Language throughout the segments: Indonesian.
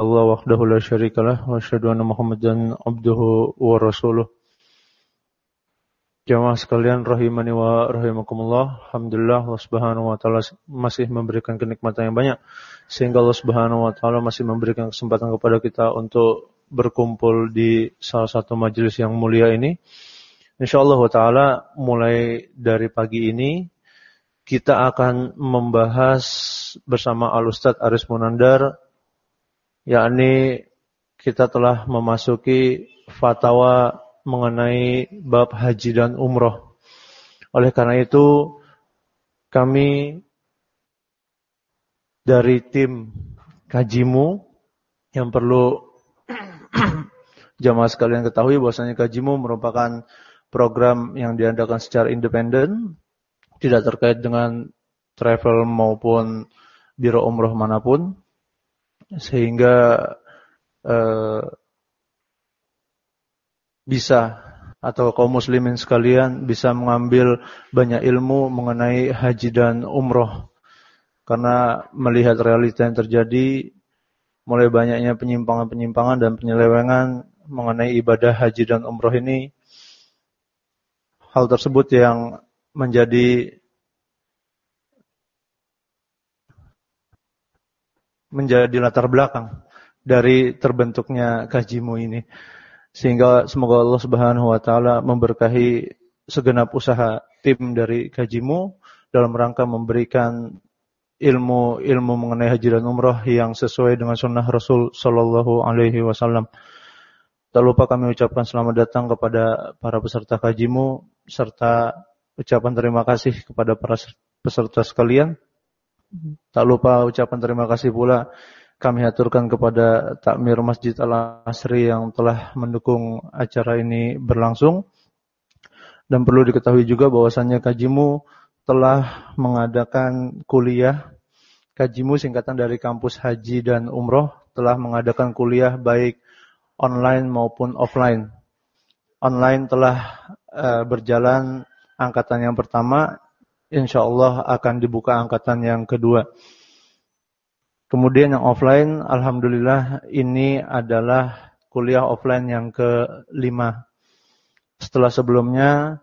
الله وحده لا شريك له وأشهد أن محمدا عبده ورسوله Jamaah sekalian rahimani wa rahimakumullah. Alhamdulillah Allah Subhanahu wa taala masih memberikan kenikmatan yang banyak sehingga Allah Subhanahu wa taala masih memberikan kesempatan kepada kita untuk berkumpul di salah satu majelis yang mulia ini. Insyaallah taala mulai dari pagi ini kita akan membahas bersama Al Ustaz Aris Munandar yakni kita telah memasuki fatwa mengenai bab haji dan umroh. Oleh karena itu, kami dari tim kajimu yang perlu jamaah sekalian ketahui bahwasanya kajimu merupakan program yang diadakan secara independen, tidak terkait dengan travel maupun biro umroh mana pun, sehingga eh, bisa atau kaum muslimin sekalian bisa mengambil banyak ilmu mengenai haji dan umroh. Karena melihat realita yang terjadi, mulai banyaknya penyimpangan-penyimpangan dan penyelewengan mengenai ibadah haji dan umroh ini, hal tersebut yang menjadi menjadi latar belakang dari terbentuknya kajimu ini. Sehingga semoga Allah Subhanahu wa taala memberkahi segenap usaha tim dari kajimu dalam rangka memberikan ilmu-ilmu mengenai haji dan umrah yang sesuai dengan sunnah Rasul Shallallahu Alaihi Wasallam. Tak lupa kami ucapkan selamat datang kepada para peserta kajimu serta ucapan terima kasih kepada para peserta sekalian. Tak lupa ucapan terima kasih pula kami aturkan kepada takmir Masjid Al-Asri yang telah mendukung acara ini berlangsung. Dan perlu diketahui juga bahwasannya kajimu telah mengadakan kuliah. Kajimu singkatan dari kampus haji dan umroh telah mengadakan kuliah baik online maupun offline. Online telah uh, berjalan angkatan yang pertama, insya Allah akan dibuka angkatan yang kedua. Kemudian yang offline, Alhamdulillah ini adalah kuliah offline yang kelima. Setelah sebelumnya,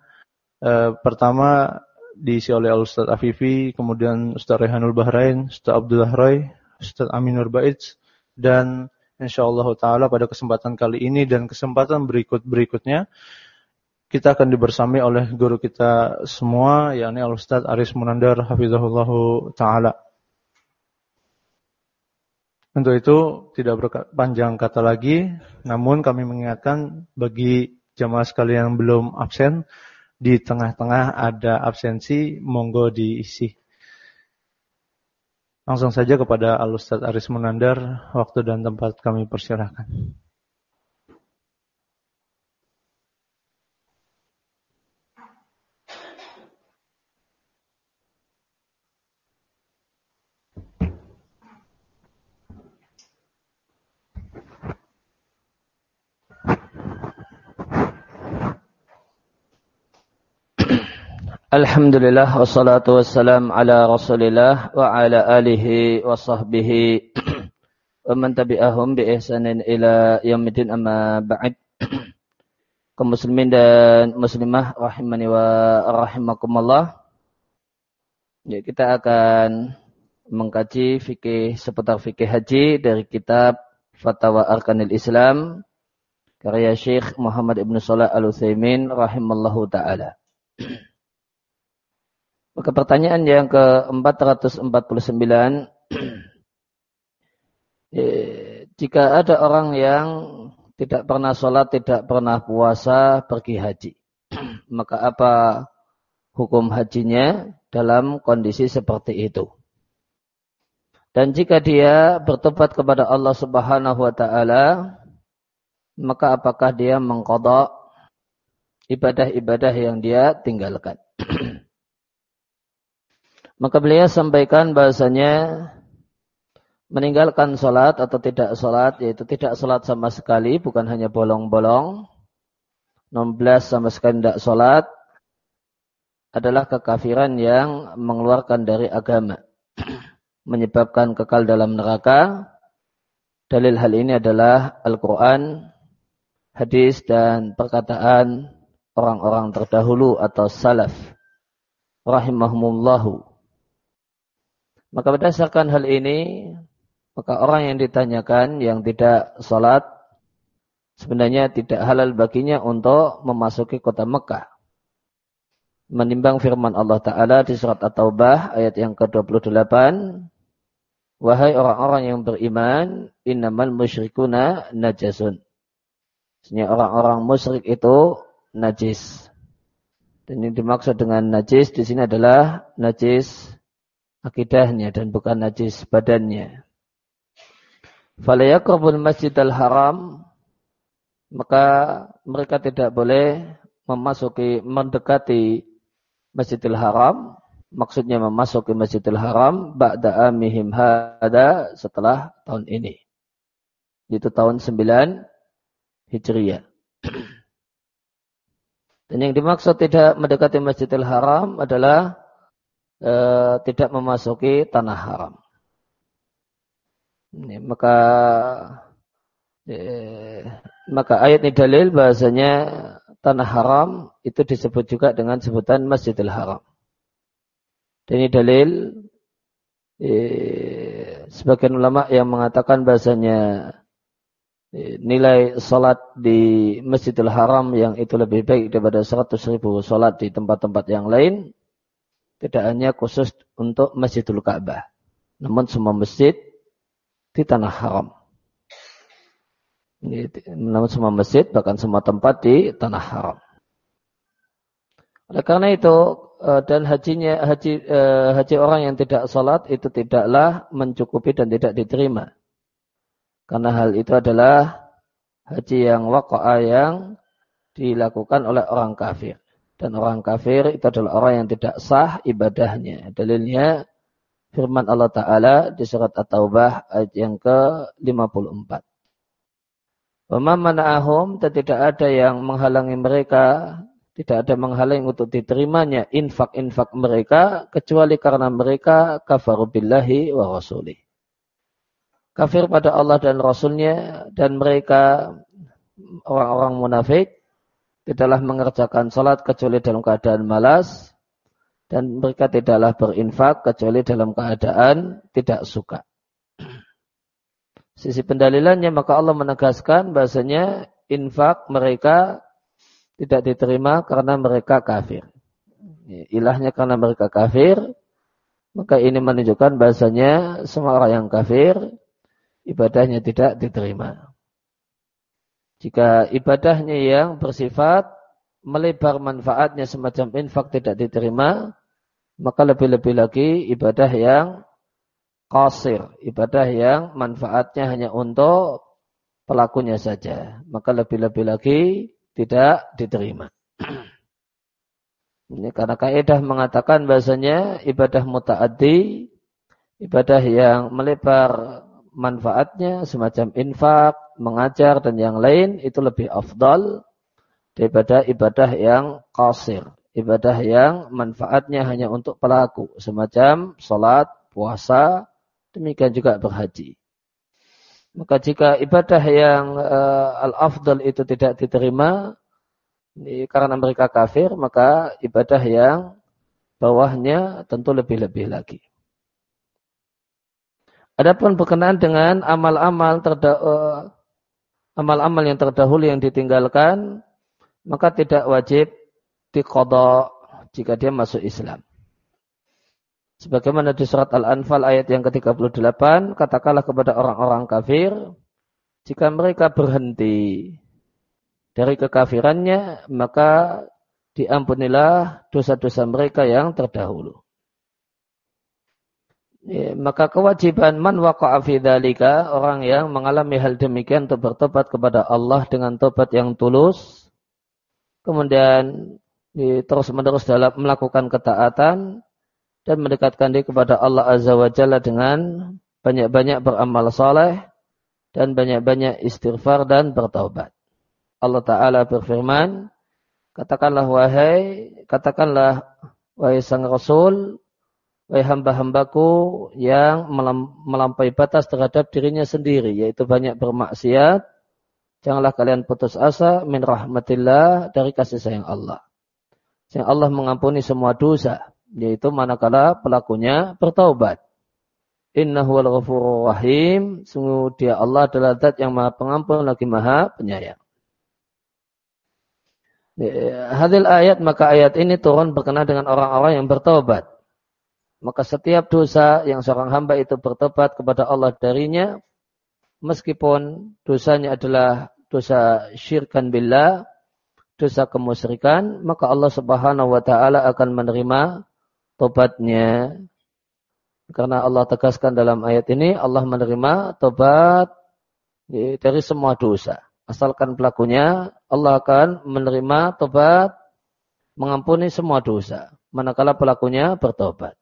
eh, pertama diisi oleh Ustaz Afifi, kemudian Ustaz Rehanul Bahrain, Ustaz Abdullah Roy, Ustaz Aminur Baitz, dan insyaAllah ta'ala pada kesempatan kali ini dan kesempatan berikut-berikutnya, kita akan dibersami oleh guru kita semua, yakni Al-Ustaz Aris Munandar, Hafizahullah ta'ala. Untuk itu tidak berpanjang kata lagi, namun kami mengingatkan bagi jamaah sekalian yang belum absen, di tengah-tengah ada absensi, monggo diisi. Langsung saja kepada Al-Ustaz Aris Munandar, waktu dan tempat kami persilahkan. Alhamdulillah wassalatu wassalam ala Rasulillah wa ala alihi wa sahbihi wa man tabi'ahum bi ihsanin ila yaumil amma ba'd. Kaum muslimin dan muslimah rahimani wa rahimakumullah. Ya, kita akan mengkaji fikih seputar fikih haji dari kitab Fatwa Arkanil Islam karya Syekh Muhammad Ibn Salah Al-Utsaimin rahimallahu taala. Maka pertanyaan yang ke-449 eh, jika ada orang yang tidak pernah sholat, tidak pernah puasa, pergi haji. Maka apa hukum hajinya dalam kondisi seperti itu? Dan jika dia bertobat kepada Allah Subhanahu wa taala, maka apakah dia mengkodok ibadah-ibadah yang dia tinggalkan? Maka beliau sampaikan bahasanya meninggalkan sholat atau tidak sholat, yaitu tidak sholat sama sekali, bukan hanya bolong-bolong, 16 sama sekali tidak sholat, adalah kekafiran yang mengeluarkan dari agama. Menyebabkan kekal dalam neraka, Dalil hal ini adalah Al-Quran, hadis dan perkataan orang-orang terdahulu atau salaf. Rahimahumullahu. Maka berdasarkan hal ini, maka orang yang ditanyakan yang tidak sholat, sebenarnya tidak halal baginya untuk memasuki kota Mekah. Menimbang firman Allah Ta'ala di surat At-Taubah ayat yang ke-28, Wahai orang-orang yang beriman, innamal musyrikuna najasun. Sebenarnya orang-orang musyrik itu najis. Dan yang dimaksud dengan najis di sini adalah najis akidahnya dan bukan najis badannya. Falayakrabul masjid al-haram maka mereka tidak boleh memasuki mendekati Masjidil Haram maksudnya memasuki Masjidil Haram ba'da amihim hada setelah tahun ini. Itu tahun 9 Hijriah. Dan yang dimaksud tidak mendekati Masjidil Haram adalah e, tidak memasuki tanah haram. Ini, maka e, maka ayat ini dalil bahasanya tanah haram itu disebut juga dengan sebutan Masjidil Haram. Dan ini dalil eh, sebagian ulama yang mengatakan bahasanya nilai salat di Masjidil Haram yang itu lebih baik daripada 100 ribu salat di tempat-tempat yang lain tidak hanya khusus untuk Masjidul Ka'bah namun semua masjid di tanah haram. Namun semua masjid bahkan semua tempat di tanah haram. Oleh karena itu Eh, dan hajinya haji uh, haji orang yang tidak sholat itu tidaklah mencukupi dan tidak diterima. Karena hal itu adalah haji yang waqa'a yang dilakukan oleh orang kafir. Dan orang kafir itu adalah orang yang tidak sah ibadahnya. Dalilnya firman Allah Ta'ala di surat At-Taubah ayat yang ke-54. Wama mana'ahum dan tidak ada yang menghalangi mereka tidak ada menghalangi untuk diterimanya infak-infak mereka kecuali karena mereka kafaru billahi wa rasulih. Kafir pada Allah dan Rasulnya dan mereka orang-orang munafik tidaklah mengerjakan salat kecuali dalam keadaan malas dan mereka tidaklah berinfak kecuali dalam keadaan tidak suka. Sisi pendalilannya maka Allah menegaskan bahasanya infak mereka tidak diterima karena mereka kafir. Ilahnya karena mereka kafir, maka ini menunjukkan bahasanya semua orang yang kafir, ibadahnya tidak diterima. Jika ibadahnya yang bersifat melebar manfaatnya semacam infak tidak diterima, maka lebih-lebih lagi ibadah yang qasir, ibadah yang manfaatnya hanya untuk pelakunya saja. Maka lebih-lebih lagi tidak diterima. Ini karena kaidah mengatakan bahasanya ibadah mutaaddi, ibadah yang melebar manfaatnya semacam infak, mengajar dan yang lain itu lebih afdal daripada ibadah yang qasir, ibadah yang manfaatnya hanya untuk pelaku semacam salat, puasa, demikian juga berhaji. Maka jika ibadah yang uh, al-afdal itu tidak diterima karena mereka kafir, maka ibadah yang bawahnya tentu lebih-lebih lagi. Adapun berkenaan dengan amal-amal uh, amal-amal yang terdahulu yang ditinggalkan, maka tidak wajib dikodok jika dia masuk Islam. Sebagaimana di surat Al-Anfal ayat yang ke-38, katakanlah kepada orang-orang kafir, jika mereka berhenti dari kekafirannya, maka diampunilah dosa-dosa mereka yang terdahulu. Ya, maka kewajiban man waqa'a fi orang yang mengalami hal demikian untuk bertobat kepada Allah dengan tobat yang tulus, kemudian ya, terus-menerus dalam melakukan ketaatan, dan mendekatkan diri kepada Allah Azza wa Jalla dengan banyak-banyak beramal soleh dan banyak-banyak istighfar dan bertaubat. Allah Ta'ala berfirman, katakanlah wahai, katakanlah wahai sang Rasul, Wahai hamba-hambaku yang melampaui batas terhadap dirinya sendiri, yaitu banyak bermaksiat, janganlah kalian putus asa min rahmatillah dari kasih sayang Allah. Sayang Allah mengampuni semua dosa, yaitu manakala pelakunya bertaubat. Innahu al rahim. Sungguh dia Allah adalah zat yang maha pengampun lagi maha penyayang. Hadil ayat maka ayat ini turun berkenaan dengan orang-orang yang bertobat. Maka setiap dosa yang seorang hamba itu bertobat kepada Allah darinya, meskipun dosanya adalah dosa syirkan billah, dosa kemusyrikan, maka Allah Subhanahu wa taala akan menerima tobatnya. Karena Allah tegaskan dalam ayat ini Allah menerima tobat dari semua dosa. Asalkan pelakunya Allah akan menerima tobat mengampuni semua dosa. Manakala pelakunya bertobat.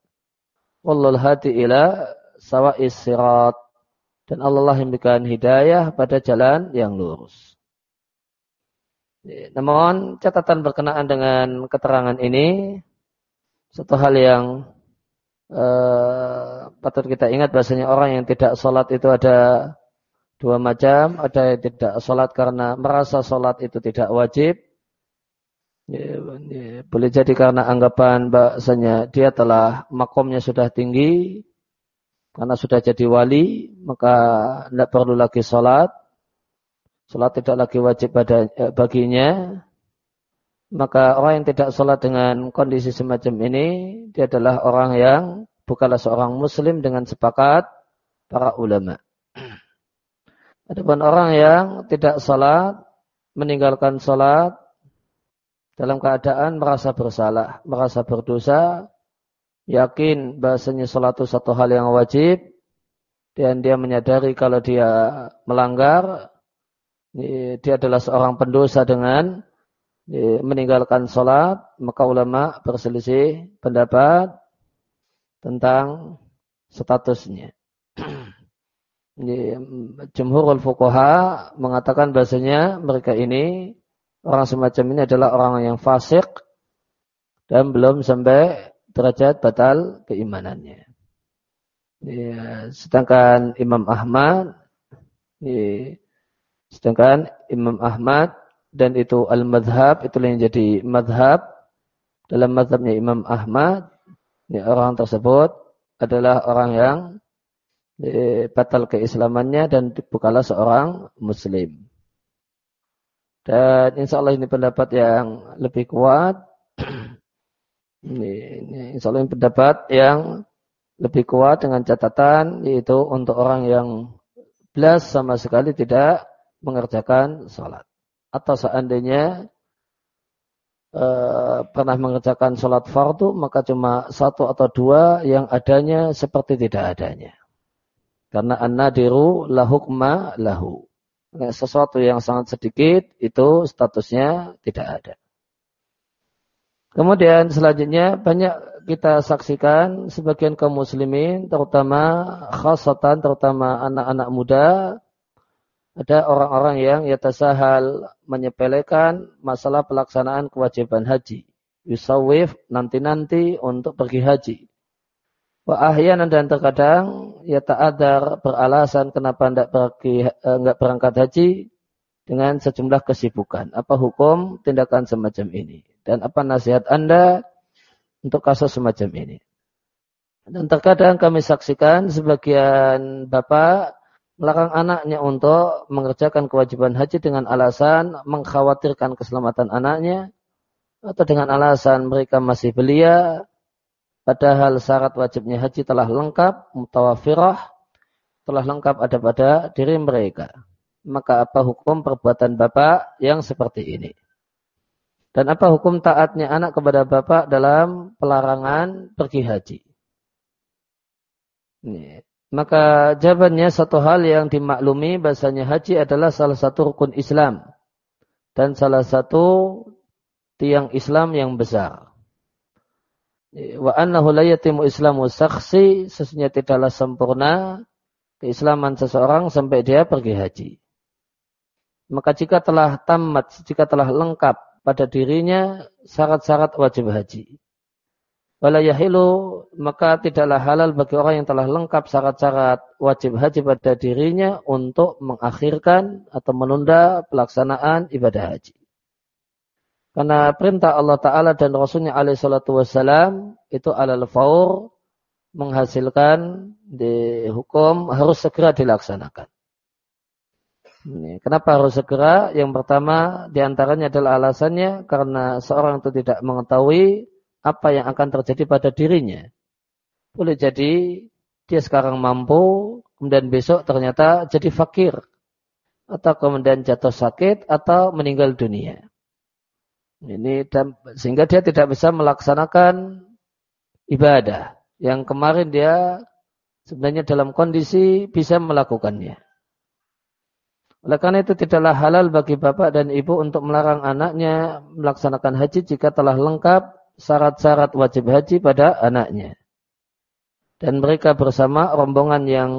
Wallahu hati ila sawa'is sirat. Dan Allah lah yang memberikan hidayah pada jalan yang lurus. Namun catatan berkenaan dengan keterangan ini satu hal yang uh, patut kita ingat bahasanya orang yang tidak sholat itu ada dua macam. Ada yang tidak sholat karena merasa sholat itu tidak wajib. Ya, ya, boleh jadi karena anggapan bahasanya dia telah makomnya sudah tinggi, karena sudah jadi wali, maka tidak perlu lagi sholat. Sholat tidak lagi wajib pada, eh, baginya. Maka orang yang tidak sholat dengan kondisi semacam ini, dia adalah orang yang bukanlah seorang muslim dengan sepakat para ulama. Adapun orang yang tidak sholat, meninggalkan sholat, dalam keadaan merasa bersalah, merasa berdosa, yakin bahasanya sholat itu satu hal yang wajib, dan dia menyadari kalau dia melanggar, dia adalah seorang pendosa dengan meninggalkan sholat, maka ulama berselisih pendapat tentang statusnya. Jumhurul fuqaha mengatakan bahasanya mereka ini orang semacam ini adalah orang yang fasik dan belum sampai derajat batal keimanannya. Ya, sedangkan Imam Ahmad, ya, sedangkan Imam Ahmad dan itu al-madhab, itu yang jadi madhab dalam madhabnya Imam Ahmad, ya, orang tersebut adalah orang yang ya, batal keislamannya dan bukanlah seorang muslim. Dan insya Allah ini pendapat yang lebih kuat. ini, ini insya Allah ini pendapat yang lebih kuat dengan catatan yaitu untuk orang yang belas sama sekali tidak mengerjakan sholat. Atau seandainya e, pernah mengerjakan sholat fardu maka cuma satu atau dua yang adanya seperti tidak adanya. Karena an-nadiru lahukma lahu sesuatu yang sangat sedikit itu statusnya tidak ada. Kemudian selanjutnya banyak kita saksikan sebagian kaum muslimin terutama khasatan terutama anak-anak muda ada orang-orang yang yatasahal menyepelekan masalah pelaksanaan kewajiban haji. Yusawif nanti-nanti untuk pergi haji. Wa ahyanan dan terkadang ya ta'adar beralasan kenapa tidak pergi enggak eh, berangkat haji dengan sejumlah kesibukan. Apa hukum tindakan semacam ini? Dan apa nasihat Anda untuk kasus semacam ini? Dan terkadang kami saksikan sebagian bapak melarang anaknya untuk mengerjakan kewajiban haji dengan alasan mengkhawatirkan keselamatan anaknya atau dengan alasan mereka masih belia Padahal syarat wajibnya haji telah lengkap, mutawafirah, telah lengkap ada pada diri mereka. Maka apa hukum perbuatan bapak yang seperti ini? Dan apa hukum taatnya anak kepada bapak dalam pelarangan pergi haji? Ini. Maka jawabannya satu hal yang dimaklumi bahasanya haji adalah salah satu rukun Islam. Dan salah satu tiang Islam yang besar wa annahu la yatimu islamu saksi sesungguhnya tidaklah sempurna keislaman seseorang sampai dia pergi haji. Maka jika telah tamat, jika telah lengkap pada dirinya syarat-syarat wajib haji. Wala yahilu maka tidaklah halal bagi orang yang telah lengkap syarat-syarat wajib haji pada dirinya untuk mengakhirkan atau menunda pelaksanaan ibadah haji. Karena perintah Allah Ta'ala dan Rasulnya alaih salatu wassalam itu alal faur menghasilkan di hukum harus segera dilaksanakan. Kenapa harus segera? Yang pertama di antaranya adalah alasannya karena seorang itu tidak mengetahui apa yang akan terjadi pada dirinya. Boleh jadi dia sekarang mampu, kemudian besok ternyata jadi fakir. Atau kemudian jatuh sakit atau meninggal dunia. Ini dan, sehingga dia tidak bisa melaksanakan ibadah. Yang kemarin dia sebenarnya dalam kondisi bisa melakukannya. Oleh karena itu tidaklah halal bagi bapak dan ibu untuk melarang anaknya melaksanakan haji jika telah lengkap syarat-syarat wajib haji pada anaknya. Dan mereka bersama rombongan yang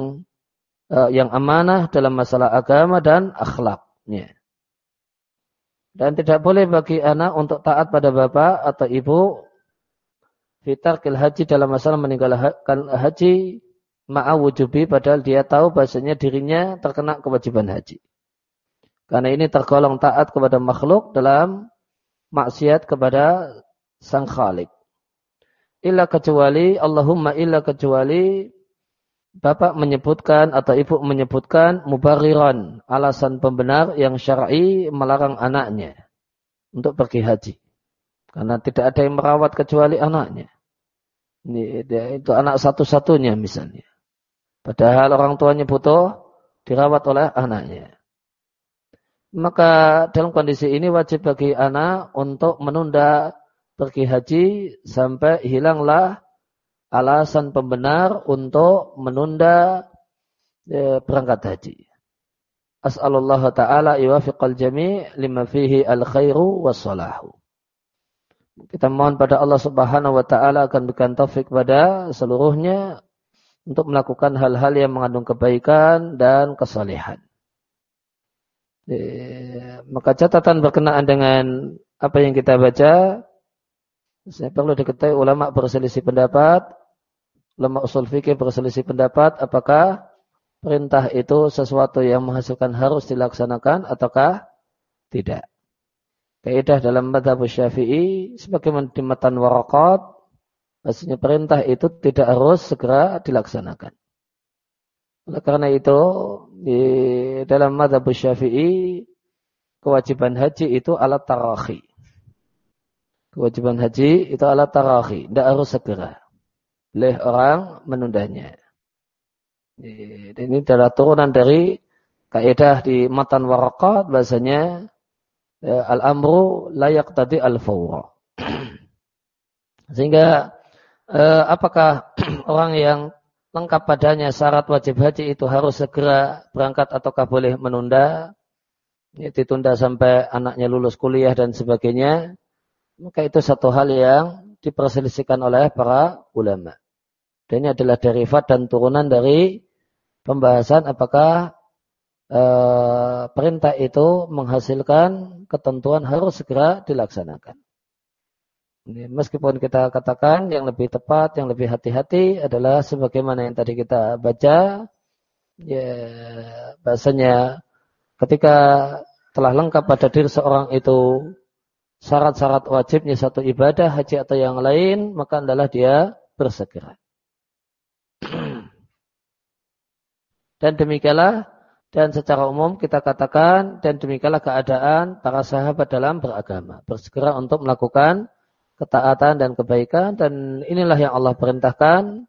uh, yang amanah dalam masalah agama dan akhlaknya. Dan tidak boleh bagi anak untuk taat pada bapak atau ibu fitar kil haji dalam masalah meninggalkan haji ma'awujubi padahal dia tahu bahasanya dirinya terkena kewajiban haji. Karena ini tergolong taat kepada makhluk dalam maksiat kepada sang khalik. Illa kecuali, Allahumma illa kecuali, Bapak menyebutkan atau ibu menyebutkan mubariran, alasan pembenar yang syar'i melarang anaknya untuk pergi haji. Karena tidak ada yang merawat kecuali anaknya. Ini, dia, itu anak satu-satunya misalnya. Padahal orang tuanya butuh dirawat oleh anaknya. Maka dalam kondisi ini wajib bagi anak untuk menunda pergi haji sampai hilanglah alasan pembenar untuk menunda e, berangkat haji. As'alullah ta'ala iwafiqal jami' lima fihi al-khairu wassalahu. Kita mohon pada Allah subhanahu wa ta'ala akan berikan taufik pada seluruhnya untuk melakukan hal-hal yang mengandung kebaikan dan kesalehan. E, maka catatan berkenaan dengan apa yang kita baca saya perlu diketahui ulama berselisih pendapat, ulama usul fikih berselisih pendapat apakah perintah itu sesuatu yang menghasilkan harus dilaksanakan ataukah tidak. Kaidah dalam madhab syafi'i sebagaimana di matan warakat, maksudnya perintah itu tidak harus segera dilaksanakan. Oleh karena itu, di dalam madhab syafi'i, kewajiban haji itu alat tarakhi. Kewajiban haji itu alat tarahi. Tidak harus segera. Boleh orang menundanya. Ini adalah turunan dari kaidah di matan warakat bahasanya ya, al-amru layak tadi al-fawra. Sehingga eh, apakah orang yang lengkap padanya syarat wajib haji itu harus segera berangkat ataukah boleh menunda? Ya, ditunda sampai anaknya lulus kuliah dan sebagainya maka itu satu hal yang diperselisihkan oleh para ulama. Dan ini adalah derivat dan turunan dari pembahasan apakah e, perintah itu menghasilkan ketentuan harus segera dilaksanakan. Meskipun kita katakan yang lebih tepat, yang lebih hati-hati adalah sebagaimana yang tadi kita baca, ya bahasanya ketika telah lengkap pada diri seorang itu syarat-syarat wajibnya satu ibadah, haji atau yang lain, maka adalah dia bersegera. Dan demikianlah dan secara umum kita katakan dan demikianlah keadaan para sahabat dalam beragama. Bersegera untuk melakukan ketaatan dan kebaikan dan inilah yang Allah perintahkan.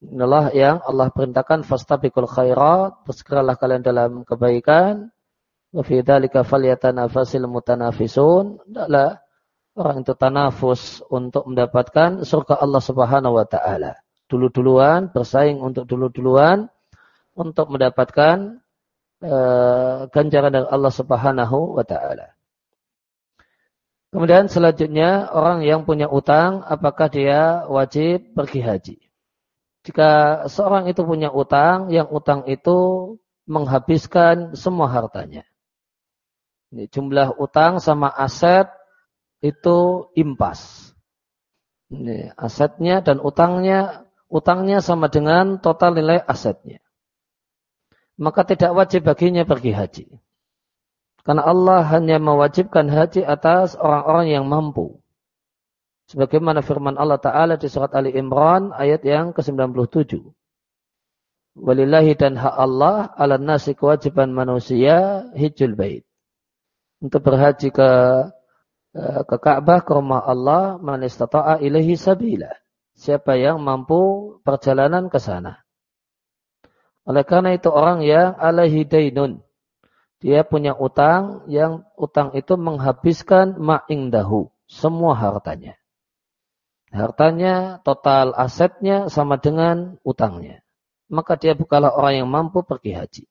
Inilah yang Allah perintahkan fastabiqul khairat, bersegeralah kalian dalam kebaikan Wa fi dzalika falyatanafasil mutanafisun. Adalah orang itu tanafus untuk mendapatkan surga Allah Subhanahu wa taala. Dulu-duluan bersaing untuk dulu-duluan untuk mendapatkan uh, ganjaran dari Allah Subhanahu wa taala. Kemudian selanjutnya orang yang punya utang apakah dia wajib pergi haji? Jika seorang itu punya utang, yang utang itu menghabiskan semua hartanya. Ini jumlah utang sama aset itu impas. Ini, asetnya dan utangnya utangnya sama dengan total nilai asetnya. Maka tidak wajib baginya pergi haji. Karena Allah hanya mewajibkan haji atas orang-orang yang mampu. Sebagaimana firman Allah Ta'ala di surat Ali Imran ayat yang ke-97. Walillahi dan hak Allah ala nasi kewajiban manusia hijul bait. Untuk berhaji ke eh, ke Ka'bah ke rumah Allah man istata'a ilaihi sabila siapa yang mampu perjalanan ke sana. Oleh karena itu orang yang alaihi dainun. Dia punya utang yang utang itu menghabiskan ma'ingdahu. Semua hartanya. Hartanya, total asetnya sama dengan utangnya. Maka dia bukanlah orang yang mampu pergi haji.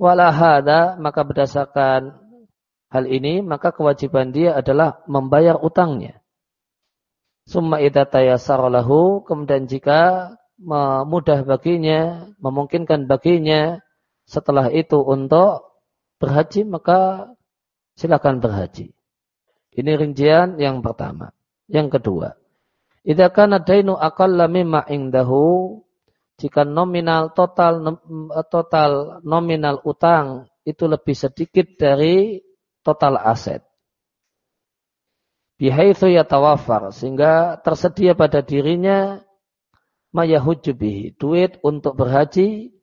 Walahada, maka berdasarkan hal ini, maka kewajiban dia adalah membayar utangnya. Summa idza lahu, kemudian jika mudah baginya, memungkinkan baginya setelah itu untuk berhaji, maka silakan berhaji. Ini rincian yang pertama. Yang kedua, idza kana dainu aqalla mimma indahu, jika nominal total total nominal utang itu lebih sedikit dari total aset bihaitsu yatawafar sehingga tersedia pada dirinya mayahujubihi duit untuk berhaji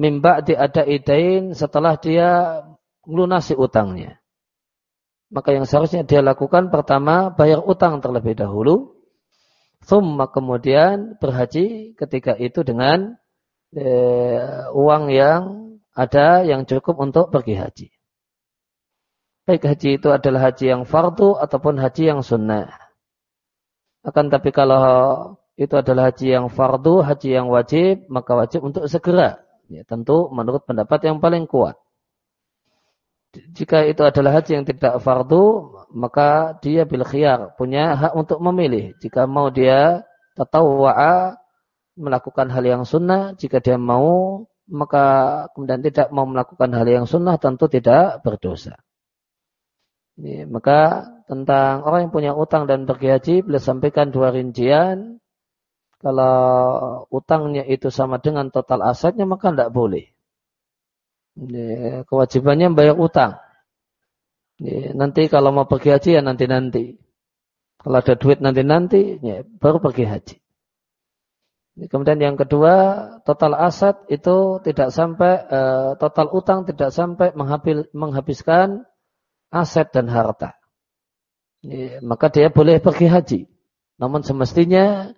mimba di ada idain setelah dia melunasi utangnya. Maka yang seharusnya dia lakukan pertama bayar utang terlebih dahulu, thumma kemudian berhaji ketika itu dengan eh, uang yang ada yang cukup untuk pergi haji. Baik haji itu adalah haji yang fardu ataupun haji yang sunnah. Akan tapi kalau itu adalah haji yang fardu, haji yang wajib, maka wajib untuk segera. Ya, tentu menurut pendapat yang paling kuat. Jika itu adalah haji yang tidak fardu, maka dia bil khiyar, punya hak untuk memilih. Jika mau dia tatawwa'a melakukan hal yang sunnah, jika dia mau maka kemudian tidak mau melakukan hal yang sunnah tentu tidak berdosa. Ini, maka tentang orang yang punya utang dan pergi haji, beliau sampaikan dua rincian. Kalau utangnya itu sama dengan total asetnya, maka tidak boleh. Ini, kewajibannya bayar utang. Ini, nanti kalau mau pergi haji ya nanti-nanti. Kalau ada duit nanti-nanti, ya, baru pergi haji. Kemudian yang kedua, total aset itu tidak sampai, eh, total utang tidak sampai menghabiskan aset dan harta. Ya, maka dia boleh pergi haji. Namun semestinya,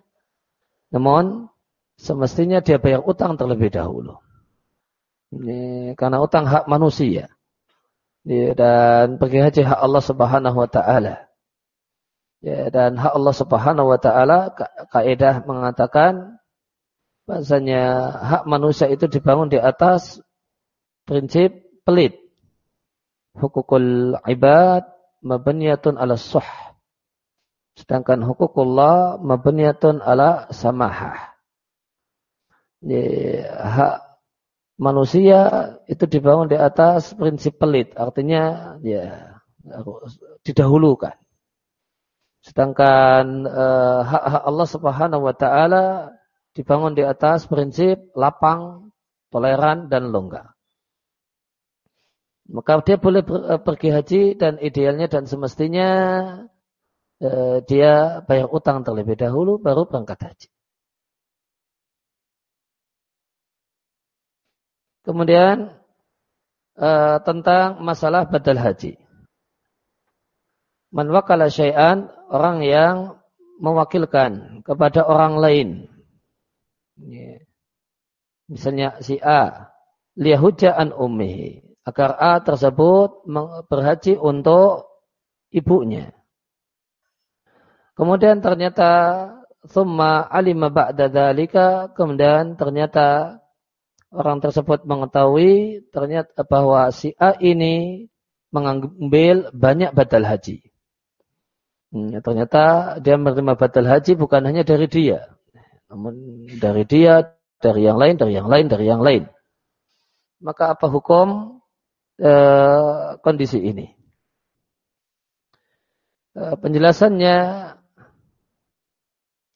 namun semestinya dia bayar utang terlebih dahulu. Ini, karena utang hak manusia. Ya, dan pergi haji hak Allah Subhanahu wa taala. Ya, dan hak Allah Subhanahu wa taala kaidah mengatakan bahasanya hak manusia itu dibangun di atas prinsip pelit hukukul ibad mabniyatun ala suh. Sedangkan hukukullah mabniyatun ala samahah. hak manusia itu dibangun di atas prinsip pelit. Artinya ya didahulukan. Sedangkan eh, hak-hak Allah Subhanahu wa taala dibangun di atas prinsip lapang, toleran dan longgar. Maka dia boleh eh, pergi haji dan idealnya dan semestinya eh, dia bayar utang terlebih dahulu baru berangkat haji. Kemudian eh, tentang masalah badal haji. Man wakala syai'an orang yang mewakilkan kepada orang lain. Misalnya si A liyahujja'an ummihi agar A tersebut berhaji untuk ibunya. Kemudian ternyata thumma alima ba'da dzalika kemudian ternyata orang tersebut mengetahui ternyata bahwa si A ini mengambil banyak batal haji. Hmm, ternyata dia menerima batal haji bukan hanya dari dia, namun dari dia, dari yang lain, dari yang lain, dari yang lain. Maka apa hukum Eh, kondisi ini. Eh, penjelasannya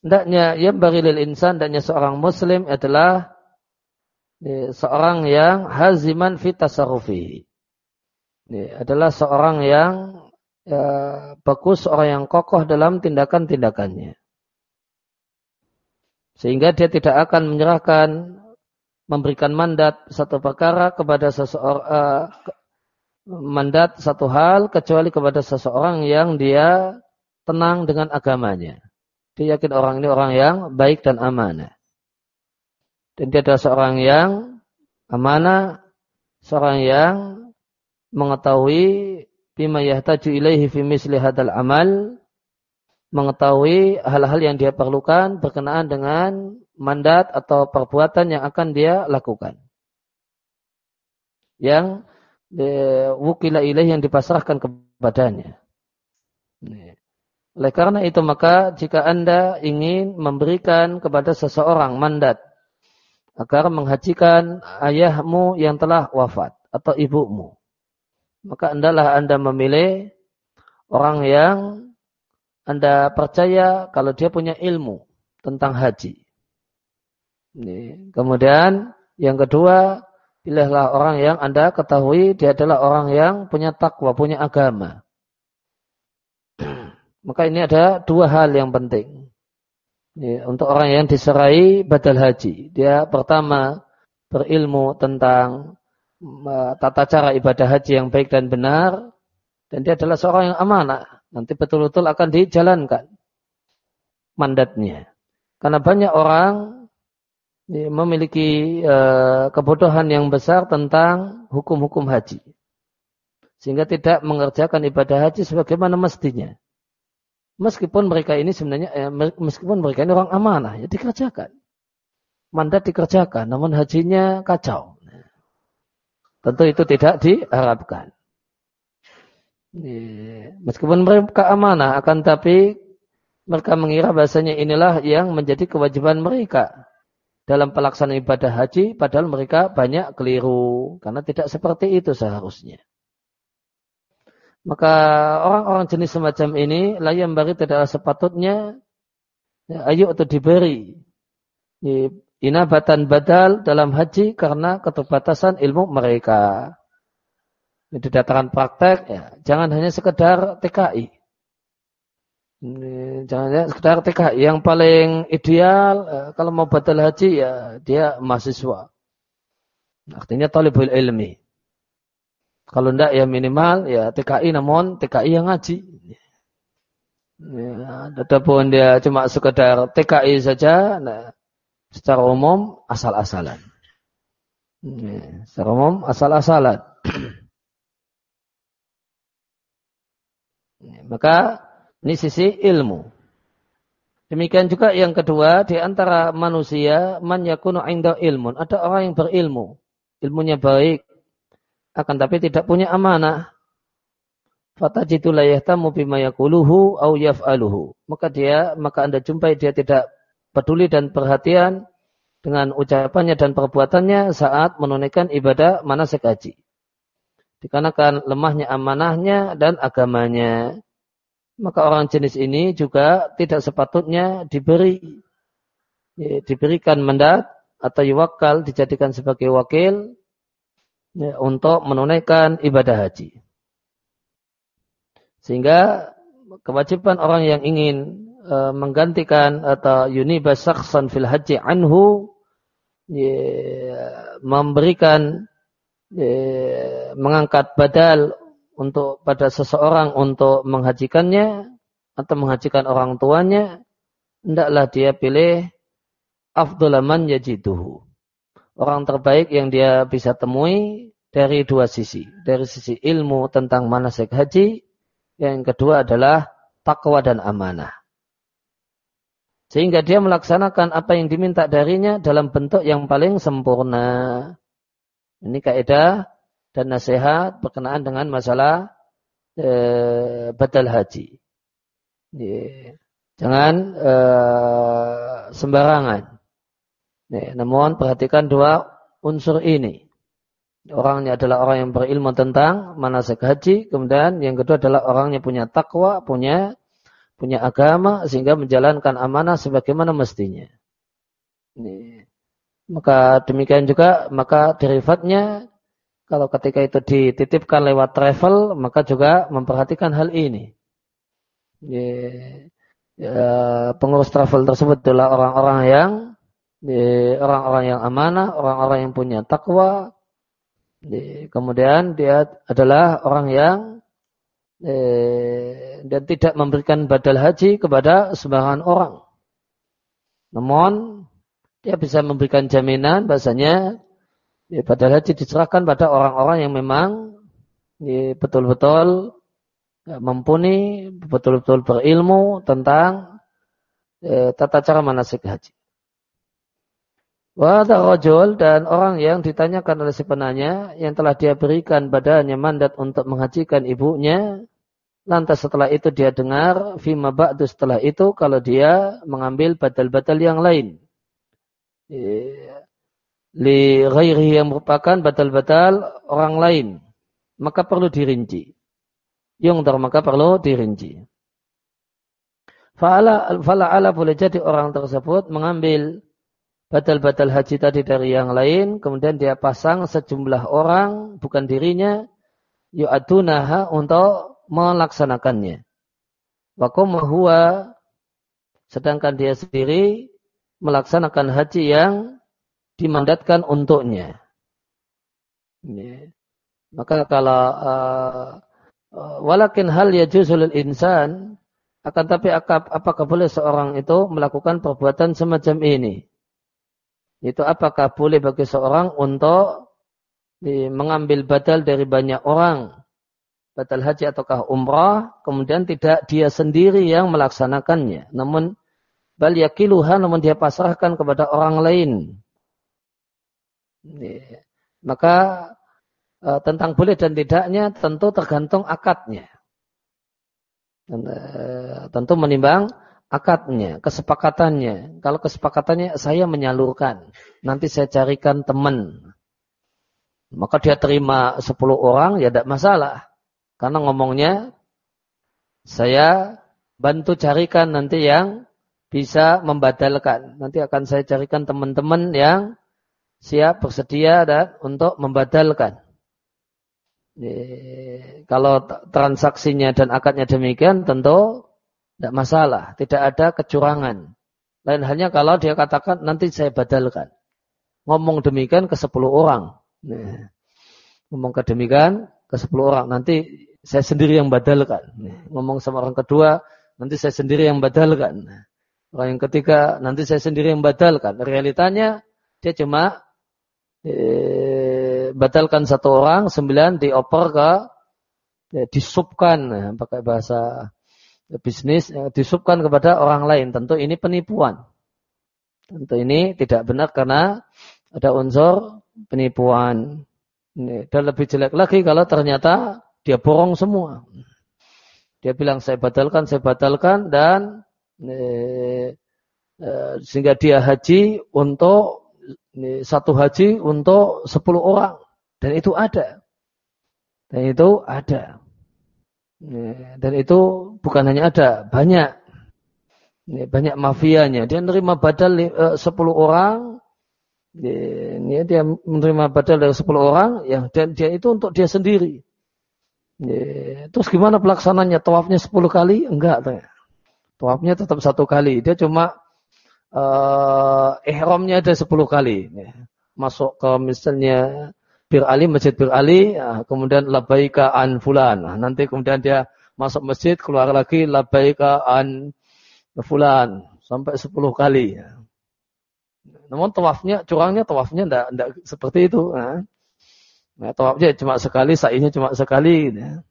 hendaknya yang bagi lil insan hendaknya seorang muslim adalah seorang yang haziman fi tasarrufi. Ya, adalah seorang yang ya, bagus, seorang yang kokoh dalam tindakan-tindakannya. Sehingga dia tidak akan menyerahkan memberikan mandat satu perkara kepada seseorang uh, mandat satu hal kecuali kepada seseorang yang dia tenang dengan agamanya. Dia yakin orang ini orang yang baik dan amanah. Dan dia adalah seorang yang amanah, seorang yang mengetahui bima yahtaju ilaihi fi misli hadal amal, mengetahui hal-hal yang dia perlukan berkenaan dengan mandat atau perbuatan yang akan dia lakukan. Yang wukila ilaih yang dipasrahkan kepadanya. Oleh karena itu maka jika Anda ingin memberikan kepada seseorang mandat agar menghajikan ayahmu yang telah wafat atau ibumu, maka adalah Anda memilih orang yang Anda percaya kalau dia punya ilmu tentang haji. Kemudian yang kedua, pilihlah orang yang Anda ketahui dia adalah orang yang punya takwa, punya agama. Maka ini ada dua hal yang penting. Untuk orang yang diserai badal haji. Dia pertama berilmu tentang tata cara ibadah haji yang baik dan benar. Dan dia adalah seorang yang amanah. Nanti betul-betul akan dijalankan mandatnya. Karena banyak orang ya, memiliki uh, kebodohan yang besar tentang hukum-hukum haji. Sehingga tidak mengerjakan ibadah haji sebagaimana mestinya. Meskipun mereka ini sebenarnya, eh, meskipun mereka ini orang amanah, ya dikerjakan. Mandat dikerjakan, namun hajinya kacau. Tentu itu tidak diharapkan. Meskipun mereka amanah, akan tapi mereka mengira bahasanya inilah yang menjadi kewajiban mereka dalam pelaksanaan ibadah haji, padahal mereka banyak keliru karena tidak seperti itu seharusnya. Maka orang-orang jenis semacam ini layam bari tidak sepatutnya ya, ayo atau diberi inabatan badal dalam haji karena keterbatasan ilmu mereka. Di dataran praktek ya, jangan hanya sekedar TKI. Jangan hanya sekedar TKI. Yang paling ideal ya, kalau mau badal haji ya dia mahasiswa. Artinya talibul ilmi. Kalau tidak ya minimal ya TKI namun TKI yang ngaji. Ya, adapun dia cuma sekedar TKI saja, nah, secara umum asal-asalan. Ya, secara umum asal-asalan. ya, maka ini sisi ilmu. Demikian juga yang kedua di antara manusia man yakunu inda ilmun. Ada orang yang berilmu. Ilmunya baik, akan tapi tidak punya amanah. Fatajidu la bima au yaf'aluhu. Maka dia, maka Anda jumpai dia tidak peduli dan perhatian dengan ucapannya dan perbuatannya saat menunaikan ibadah manasik haji. Dikarenakan lemahnya amanahnya dan agamanya. Maka orang jenis ini juga tidak sepatutnya diberi ya, diberikan mandat atau yuwakal dijadikan sebagai wakil ya, untuk menunaikan ibadah haji. Sehingga kewajiban orang yang ingin e, menggantikan atau yuniba saksan fil haji anhu ya, memberikan mengangkat badal untuk pada seseorang untuk menghajikannya atau menghajikan orang tuanya hendaklah dia pilih afdolaman yajiduhu orang terbaik yang dia bisa temui dari dua sisi. Dari sisi ilmu tentang manasik haji, yang kedua adalah takwa dan amanah. Sehingga dia melaksanakan apa yang diminta darinya dalam bentuk yang paling sempurna. Ini kaidah dan nasihat berkenaan dengan masalah e, batal haji. Jangan e, sembarangan. Namun perhatikan dua unsur ini. Orangnya adalah orang yang berilmu tentang manasik haji. Kemudian yang kedua adalah orang yang punya takwa, punya punya agama sehingga menjalankan amanah sebagaimana mestinya. Ini. Maka demikian juga maka derivatnya kalau ketika itu dititipkan lewat travel maka juga memperhatikan hal ini. Ya, pengurus travel tersebut adalah orang-orang yang orang-orang yang amanah, orang-orang yang punya takwa. Kemudian dia adalah orang yang dan tidak memberikan badal haji kepada sembarangan orang. Namun dia bisa memberikan jaminan bahasanya ya, badal haji diserahkan pada orang-orang yang memang betul-betul ya, mumpuni, betul-betul berilmu tentang eh, tata cara manasik haji. Wada rojol dan orang yang ditanyakan oleh si penanya yang telah dia berikan badannya mandat untuk menghajikan ibunya. Lantas setelah itu dia dengar fima ba'du setelah itu kalau dia mengambil batal-batal yang lain. Li ghairi yang merupakan batal-batal orang lain. Maka perlu dirinci. Yang maka perlu dirinci. Fa'ala ala boleh jadi orang tersebut mengambil batal-batal haji tadi dari yang lain, kemudian dia pasang sejumlah orang, bukan dirinya, yu'adunaha untuk melaksanakannya. Wakoma huwa, sedangkan dia sendiri melaksanakan haji yang dimandatkan untuknya. Ini. Maka kalau uh, walakin hal ya juzul insan akan tapi apakah boleh seorang itu melakukan perbuatan semacam ini? itu apakah boleh bagi seorang untuk mengambil batal dari banyak orang batal haji ataukah umrah kemudian tidak dia sendiri yang melaksanakannya namun bal yakiluha namun dia pasrahkan kepada orang lain maka e, tentang boleh dan tidaknya tentu tergantung akadnya e, tentu menimbang akadnya, kesepakatannya. Kalau kesepakatannya saya menyalurkan, nanti saya carikan teman. Maka dia terima 10 orang, ya tidak masalah. Karena ngomongnya, saya bantu carikan nanti yang bisa membadalkan. Nanti akan saya carikan teman-teman yang siap bersedia dan untuk membadalkan. Kalau transaksinya dan akadnya demikian, tentu tidak masalah, tidak ada kecurangan. Lain hanya kalau dia katakan nanti saya badalkan. Ngomong demikian ke 10 orang. Ngomong ke demikian ke 10 orang. Nanti saya sendiri yang badalkan. Ngomong sama orang kedua, nanti saya sendiri yang badalkan. Orang yang ketiga, nanti saya sendiri yang badalkan. Realitanya dia cuma eh, batalkan satu orang, sembilan dioper ke eh, disubkan, nah, pakai bahasa bisnis yang disubkan kepada orang lain. Tentu ini penipuan. Tentu ini tidak benar karena ada unsur penipuan. Dan lebih jelek lagi kalau ternyata dia bohong semua. Dia bilang saya batalkan, saya batalkan dan eh, eh, sehingga dia haji untuk eh, satu haji untuk sepuluh orang dan itu ada. Dan itu ada. Dan itu bukan hanya ada, banyak. Banyak mafianya. Dia menerima badal eh, sepuluh orang. Dia, menerima badal dari sepuluh orang. Ya, dan dia itu untuk dia sendiri. Terus gimana pelaksananya? Tawafnya sepuluh kali? Enggak. Tawafnya tetap satu kali. Dia cuma uh, ihramnya ada sepuluh kali. Masuk ke misalnya Bir Ali, Masjid Bir Ali, ya, kemudian labaika an fulan. Nah, nanti kemudian dia masuk masjid, keluar lagi labaika an fulan. Sampai 10 kali. Ya. Namun tawafnya, curangnya tawafnya enggak seperti itu. Nah, nah tawafnya cuma sekali, sa'inya cuma sekali. Ya.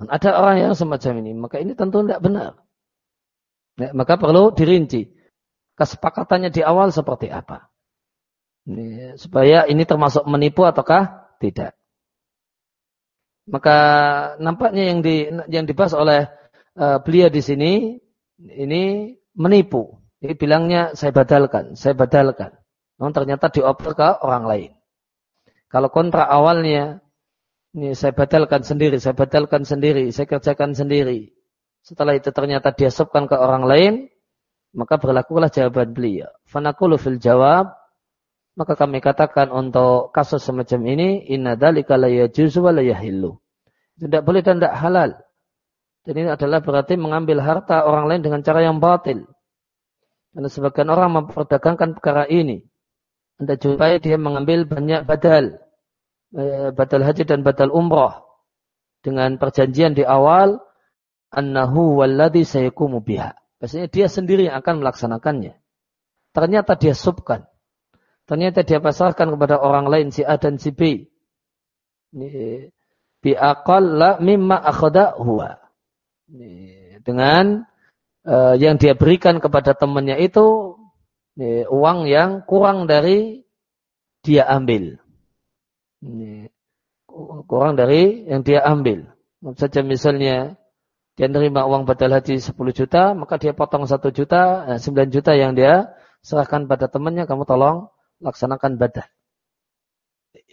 Dan ada orang yang semacam ini, maka ini tentu tidak benar. Ya, maka perlu dirinci. Kesepakatannya di awal seperti apa. Ini, supaya ini termasuk menipu ataukah tidak. Maka nampaknya yang di yang dibahas oleh uh, beliau di sini ini menipu. Ini bilangnya saya badalkan, saya badalkan. Namun ternyata dioper ke orang lain. Kalau kontrak awalnya ini saya badalkan sendiri, saya badalkan sendiri, saya kerjakan sendiri. setelah itu ternyata dia subkan ke orang lain, maka berlakulah jawaban beliau. Fanakulu fil jawab, maka kami katakan untuk kasus semacam ini, inna dalika la yajuzu wa la. Tidak boleh dan tidak halal. Dan ini adalah berarti mengambil harta orang lain dengan cara yang batil. Karena sebagian orang memperdagangkan perkara ini. Anda jumpai dia mengambil banyak badal. Eh, badal haji dan badal umrah. Dengan perjanjian di awal, annahu walladhi saykumu biha. Biasanya dia sendiri yang akan melaksanakannya. Ternyata dia subkan. Ternyata dia pasarkan kepada orang lain si A dan si B. Bi aqalla mimma akhada huwa. Dengan uh, yang dia berikan kepada temannya itu uang yang kurang dari dia ambil. Kurang dari yang dia ambil. Saja misalnya dia menerima uang badal haji 10 juta, maka dia potong 1 juta, 9 eh, juta yang dia serahkan pada temannya, kamu tolong laksanakan badal.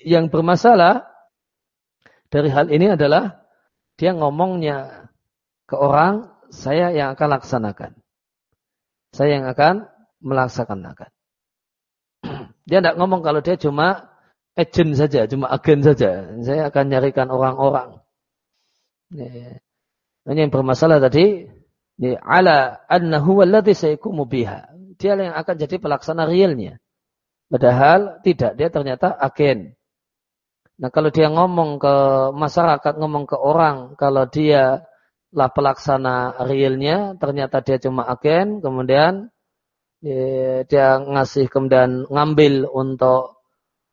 Yang bermasalah dari hal ini adalah dia ngomongnya ke orang, saya yang akan laksanakan. Saya yang akan melaksanakan. Dia tidak ngomong kalau dia cuma agent saja, cuma agen saja. Saya akan nyarikan orang-orang. Ini yang bermasalah tadi, ala annahu walladhi saykumu biha. Dia yang akan jadi pelaksana realnya. Padahal tidak, dia ternyata agen. Nah kalau dia ngomong ke masyarakat, ngomong ke orang, kalau dia lah pelaksana realnya, ternyata dia cuma agen, kemudian dia ngasih kemudian ngambil untuk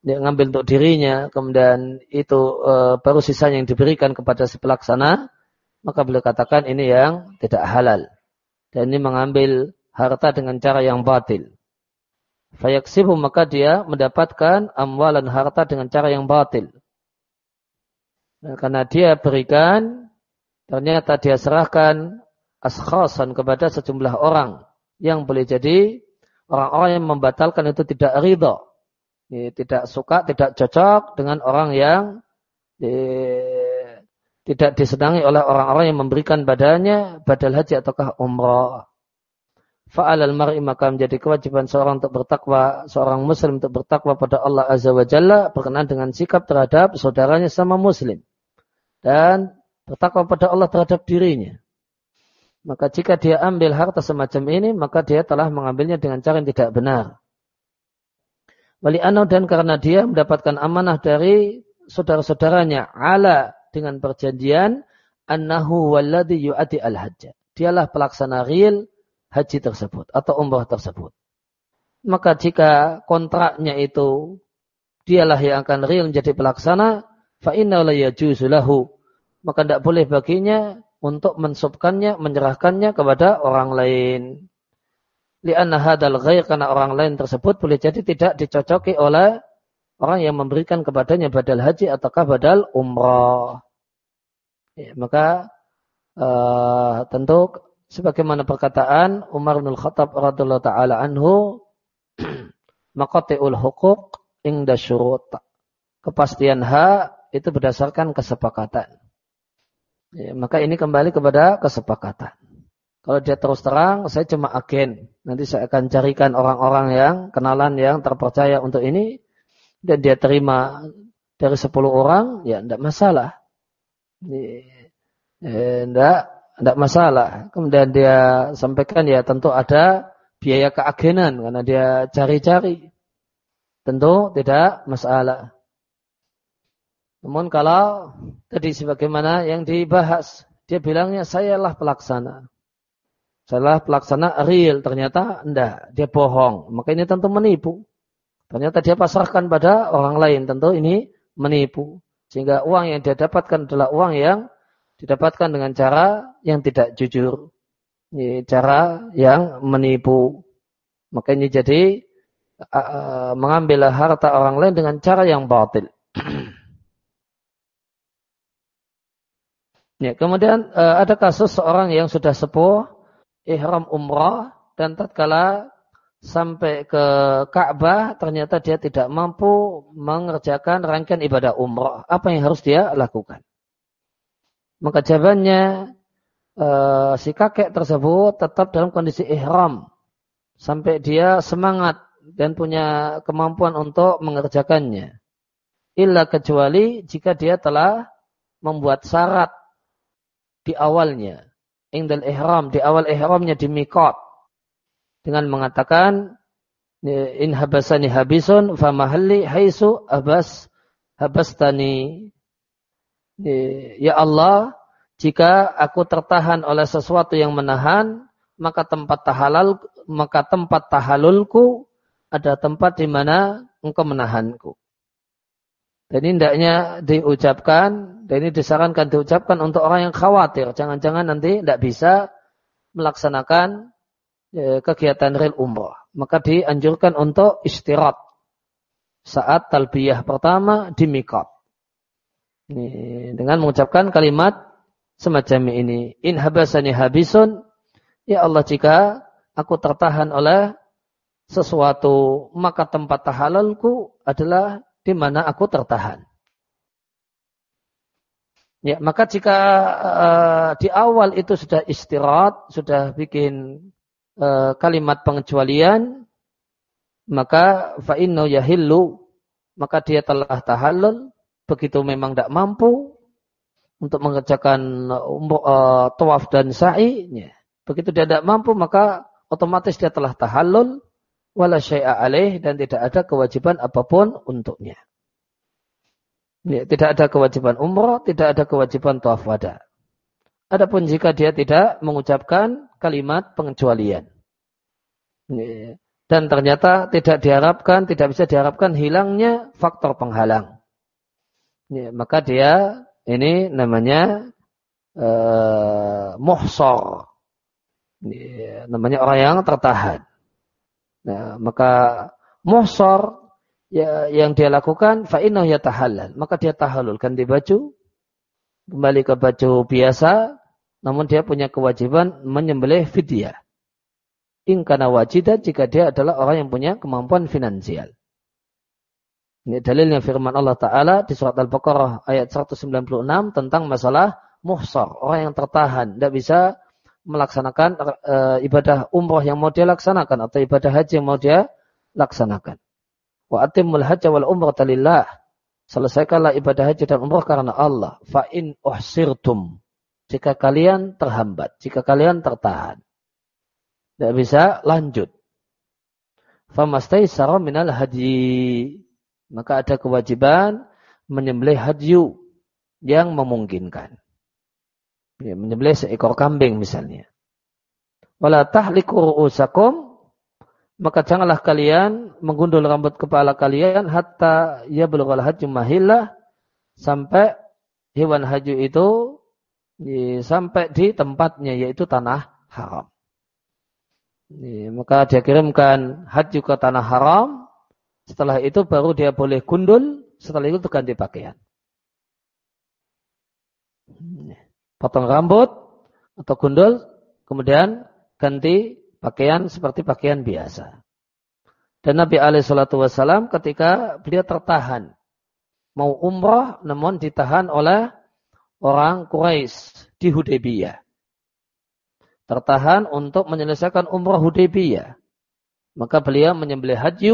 dia ngambil untuk dirinya, kemudian itu e, baru sisanya yang diberikan kepada si pelaksana, maka beliau katakan ini yang tidak halal. Dan ini mengambil harta dengan cara yang batil. Fayaksibu maka dia mendapatkan amwalan harta dengan cara yang batil. Nah, karena dia berikan, ternyata dia serahkan askhasan kepada sejumlah orang yang boleh jadi orang-orang yang membatalkan itu tidak ridho, tidak suka, tidak cocok dengan orang yang tidak disenangi oleh orang-orang yang memberikan badannya badal haji ataukah umrah. Fa'alal mar'i maka menjadi kewajiban seorang untuk bertakwa, seorang muslim untuk bertakwa pada Allah Azza wa Jalla berkenaan dengan sikap terhadap saudaranya sama muslim. Dan bertakwa pada Allah terhadap dirinya. Maka jika dia ambil harta semacam ini, maka dia telah mengambilnya dengan cara yang tidak benar. Wali anau dan karena dia mendapatkan amanah dari saudara-saudaranya ala dengan perjanjian annahu walladhi yu'ati al-hajj. Dialah pelaksana real haji tersebut atau umrah tersebut. Maka jika kontraknya itu dialah yang akan real menjadi pelaksana, fa inna. Maka tidak boleh baginya untuk mensubkannya, menyerahkannya kepada orang lain. Lianna hadal ghair karena orang lain tersebut boleh jadi tidak dicocoki oleh orang yang memberikan kepadanya badal haji ataukah badal umrah. Ya, maka uh, tentu sebagaimana perkataan Umar bin Khattab radhiyallahu taala anhu maqati'ul huquq inda syurut. Kepastian hak itu berdasarkan kesepakatan. Ya, maka ini kembali kepada kesepakatan. Kalau dia terus terang, saya cuma agen. Nanti saya akan carikan orang-orang yang kenalan yang terpercaya untuk ini. Dan dia terima dari 10 orang, ya tidak masalah. Tidak, eh, tidak masalah. Kemudian dia sampaikan ya tentu ada biaya keagenan karena dia cari-cari. Tentu tidak masalah. Namun kalau tadi sebagaimana yang dibahas, dia bilangnya sayalah pelaksana. Sayalah pelaksana real, ternyata enggak, dia bohong. Maka ini tentu menipu. Ternyata dia pasrahkan pada orang lain, tentu ini menipu. Sehingga uang yang dia dapatkan adalah uang yang didapatkan dengan cara yang tidak jujur. Cara yang menipu. Maka ini jadi uh, mengambil harta orang lain dengan cara yang batil. ya, kemudian uh, ada kasus seorang yang sudah sepuh ihram umrah dan tatkala sampai ke Ka'bah ternyata dia tidak mampu mengerjakan rangkaian ibadah umrah. Apa yang harus dia lakukan? Maka jawabannya uh, si kakek tersebut tetap dalam kondisi ihram sampai dia semangat dan punya kemampuan untuk mengerjakannya. Illa kecuali jika dia telah membuat syarat di awalnya. Indal ihram, di awal ihramnya di mikot. Dengan mengatakan, In habasani habisun, famahalli haisu abas habastani. Ya Allah, jika aku tertahan oleh sesuatu yang menahan, maka tempat tahalal, maka tempat tahalulku ada tempat di mana engkau menahanku. Dan ini hendaknya diucapkan, dan ini disarankan diucapkan untuk orang yang khawatir. Jangan-jangan nanti tidak bisa melaksanakan e, kegiatan real umrah. Maka dianjurkan untuk istirahat saat talbiyah pertama di mikot. Dengan mengucapkan kalimat semacam ini. In habasani habisun. Ya Allah jika aku tertahan oleh sesuatu, maka tempat tahalalku adalah di mana aku tertahan. Ya, maka jika uh, di awal itu sudah istirahat, sudah bikin uh, kalimat pengecualian, maka fa'innu yahillu, maka dia telah tahallul, begitu memang tidak mampu untuk mengerjakan uh, tawaf dan sa'i, ya. begitu dia tidak mampu, maka otomatis dia telah tahallul, wala syai'a alaih dan tidak ada kewajiban apa pun untuknya. Ya, tidak ada kewajiban umrah, tidak ada kewajiban tawaf wada. Adapun jika dia tidak mengucapkan kalimat pengecualian. Ya, dan ternyata tidak diharapkan, tidak bisa diharapkan hilangnya faktor penghalang. Ya, maka dia ini namanya uh, muhsor. Ya, namanya orang yang tertahan. Nah, maka muhsor ya, yang dia lakukan fa'innahu yatahallal. Maka dia tahallul ganti baju kembali ke baju biasa namun dia punya kewajiban menyembelih fidyah. In kana wajidan jika dia adalah orang yang punya kemampuan finansial. Ini dalilnya firman Allah Ta'ala di surat Al-Baqarah ayat 196 tentang masalah muhsar. Orang yang tertahan. Tidak bisa melaksanakan e, ibadah umroh yang mau dia laksanakan atau ibadah haji yang mau dia laksanakan. Wa atimul hajja wal umrah lillah. Selesaikanlah ibadah haji dan umrah karena Allah. Fa in uhsirtum. Jika kalian terhambat, jika kalian tertahan. Tidak bisa lanjut. Famastaisara minal haji. Maka ada kewajiban menyembelih haji yang memungkinkan. Ya, menyembelih seekor kambing misalnya. Wala tahliku ru'usakum maka janganlah kalian menggundul rambut kepala kalian hatta ya belum haji mahillah sampai hewan haji itu sampai di tempatnya yaitu tanah haram. maka dia kirimkan haji ke tanah haram. Setelah itu baru dia boleh gundul. Setelah itu ganti pakaian potong rambut atau gundul, kemudian ganti pakaian seperti pakaian biasa. Dan Nabi Alaihissalam ketika beliau tertahan mau umrah namun ditahan oleh orang Quraisy di Hudaybiyah. Tertahan untuk menyelesaikan umrah Hudaybiyah. Maka beliau menyembelih haji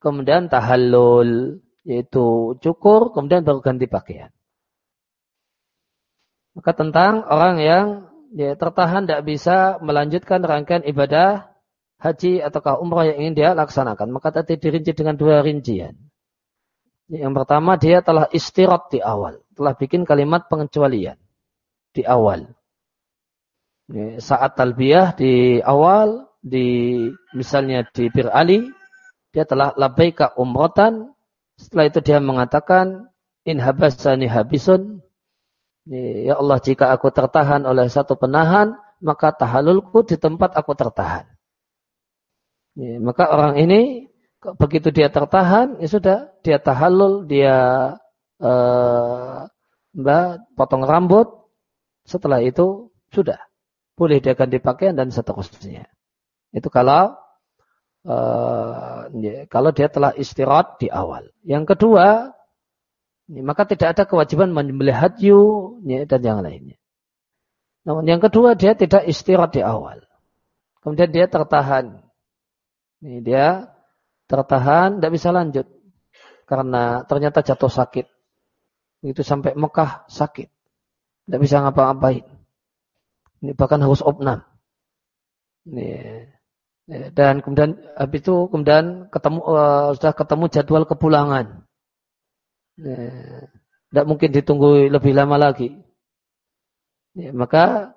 kemudian tahallul yaitu cukur kemudian baru ganti pakaian. Maka tentang orang yang ya, tertahan tidak bisa melanjutkan rangkaian ibadah haji ataukah umrah yang ingin dia laksanakan. Maka tadi dirinci dengan dua rincian. Yang pertama dia telah istirat di awal. Telah bikin kalimat pengecualian di awal. Ya, saat talbiyah di awal, di misalnya di Bir Ali, dia telah labaika umrotan. Setelah itu dia mengatakan, in habasani habisun, Ya Allah, jika aku tertahan oleh satu penahan, maka tahalulku di tempat aku tertahan. Ya, maka orang ini begitu dia tertahan, ya sudah dia tahalul, dia uh, mbak potong rambut, setelah itu sudah boleh dia ganti pakaian dan seterusnya. Itu kalau uh, ya, kalau dia telah istirahat di awal. Yang kedua, maka tidak ada kewajiban menyembelih hadyu dan yang lainnya. Namun yang kedua dia tidak istirahat di awal. Kemudian dia tertahan. Ini dia tertahan, tidak bisa lanjut. Karena ternyata jatuh sakit. Itu sampai Mekah sakit. Tidak bisa ngapa-ngapain. Ini bahkan harus opnam. Ini. Dan kemudian habis itu kemudian ketemu uh, sudah ketemu jadwal kepulangan. Tidak mungkin ditunggu lebih lama lagi. Ya, maka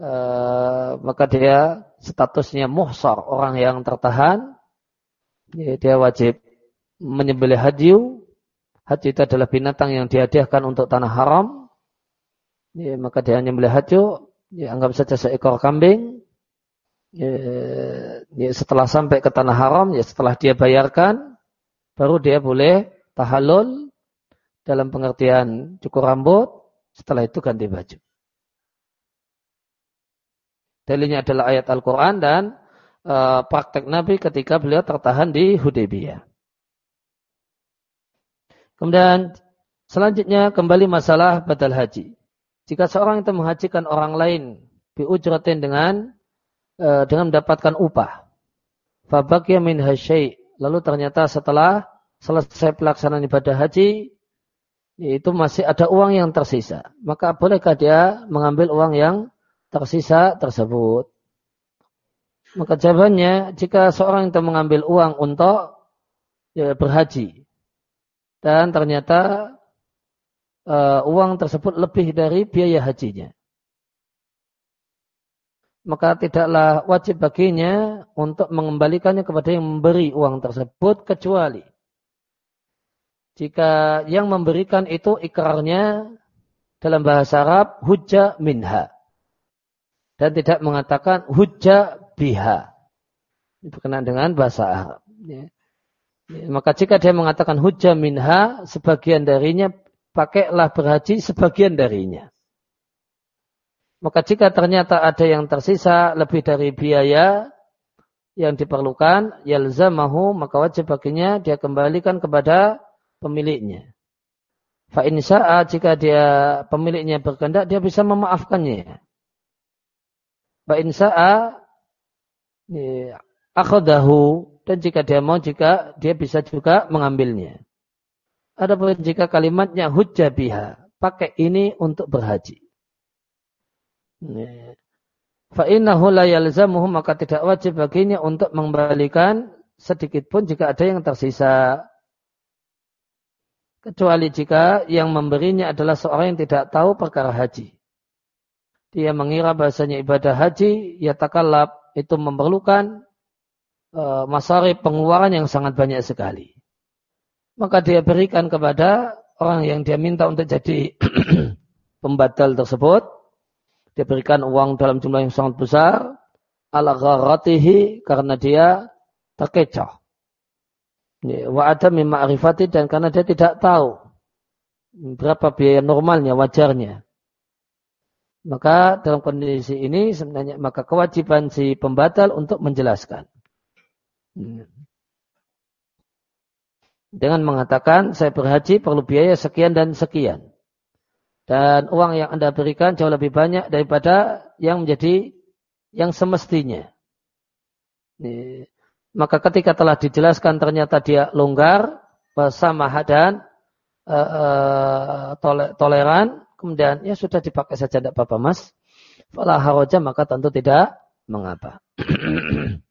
uh, maka dia statusnya muhsar orang yang tertahan. Ya, dia wajib menyembelih haji. Haji itu adalah binatang yang dihadiahkan untuk tanah haram. Ya, maka dia menyembelih haji. Ya, anggap saja seekor kambing ya, ya, setelah sampai ke tanah haram, ya setelah dia bayarkan, baru dia boleh tahalul dalam pengertian cukur rambut, setelah itu ganti baju. Dalilnya adalah ayat Al-Quran dan uh, praktek Nabi ketika beliau tertahan di Hudaybiyah. Kemudian selanjutnya kembali masalah batal haji. Jika seorang itu menghajikan orang lain biujratin dengan E, dengan mendapatkan upah. Fabakya min hasyai. Lalu ternyata setelah selesai pelaksanaan ibadah haji, itu masih ada uang yang tersisa. Maka bolehkah dia mengambil uang yang tersisa tersebut? Maka jawabannya, jika seorang itu mengambil uang untuk ya, berhaji, dan ternyata uh, uang tersebut lebih dari biaya hajinya, maka tidaklah wajib baginya untuk mengembalikannya kepada yang memberi uang tersebut kecuali jika yang memberikan itu ikrarnya dalam bahasa Arab hujja minha. Dan tidak mengatakan hujja biha. Berkenaan dengan bahasa Arab ya. Ya, maka jika dia mengatakan hujja minha sebagian darinya pakailah berhaji sebagian darinya. Maka jika ternyata ada yang tersisa lebih dari biaya yang diperlukan, yalzamahu, maka wajib baginya dia kembalikan kepada pemiliknya. Fa insya'a jika dia pemiliknya berkehendak dia bisa memaafkannya. Fa insya'a akhadahu dan jika dia mau jika dia bisa juga mengambilnya. Adapun jika kalimatnya hujjah biha, pakai ini untuk berhaji. Fa'innahu la yalzamuhu maka tidak wajib baginya untuk mengembalikan sedikit pun jika ada yang tersisa. Kecuali jika yang memberinya adalah seorang yang tidak tahu perkara haji. Dia mengira bahasanya ibadah haji, ya takalab itu memerlukan uh, masari pengeluaran yang sangat banyak sekali. Maka dia berikan kepada orang yang dia minta untuk jadi pembatal tersebut dia berikan uang dalam jumlah yang sangat besar ala gharatihi karena dia terkecoh. Wa ada ma'rifati dan karena dia tidak tahu berapa biaya normalnya, wajarnya. Maka dalam kondisi ini sebenarnya maka kewajiban si pembatal untuk menjelaskan. Dengan mengatakan saya berhaji perlu biaya sekian dan sekian dan uang yang Anda berikan jauh lebih banyak daripada yang menjadi yang semestinya. Ini. Maka ketika telah dijelaskan ternyata dia longgar, bersama dan uh, uh, toleran, kemudian ya sudah dipakai saja tidak apa-apa mas. Fala haroja maka tentu tidak mengapa.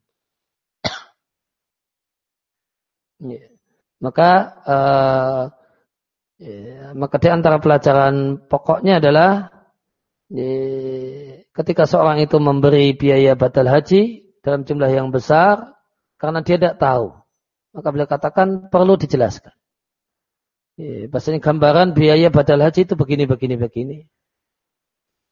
ya. Maka uh, Ya, maka di antara pelajaran pokoknya adalah ya, ketika seorang itu memberi biaya batal haji dalam jumlah yang besar karena dia tidak tahu, maka beliau katakan perlu dijelaskan. Ya, bahasanya gambaran biaya batal haji itu begini, begini, begini.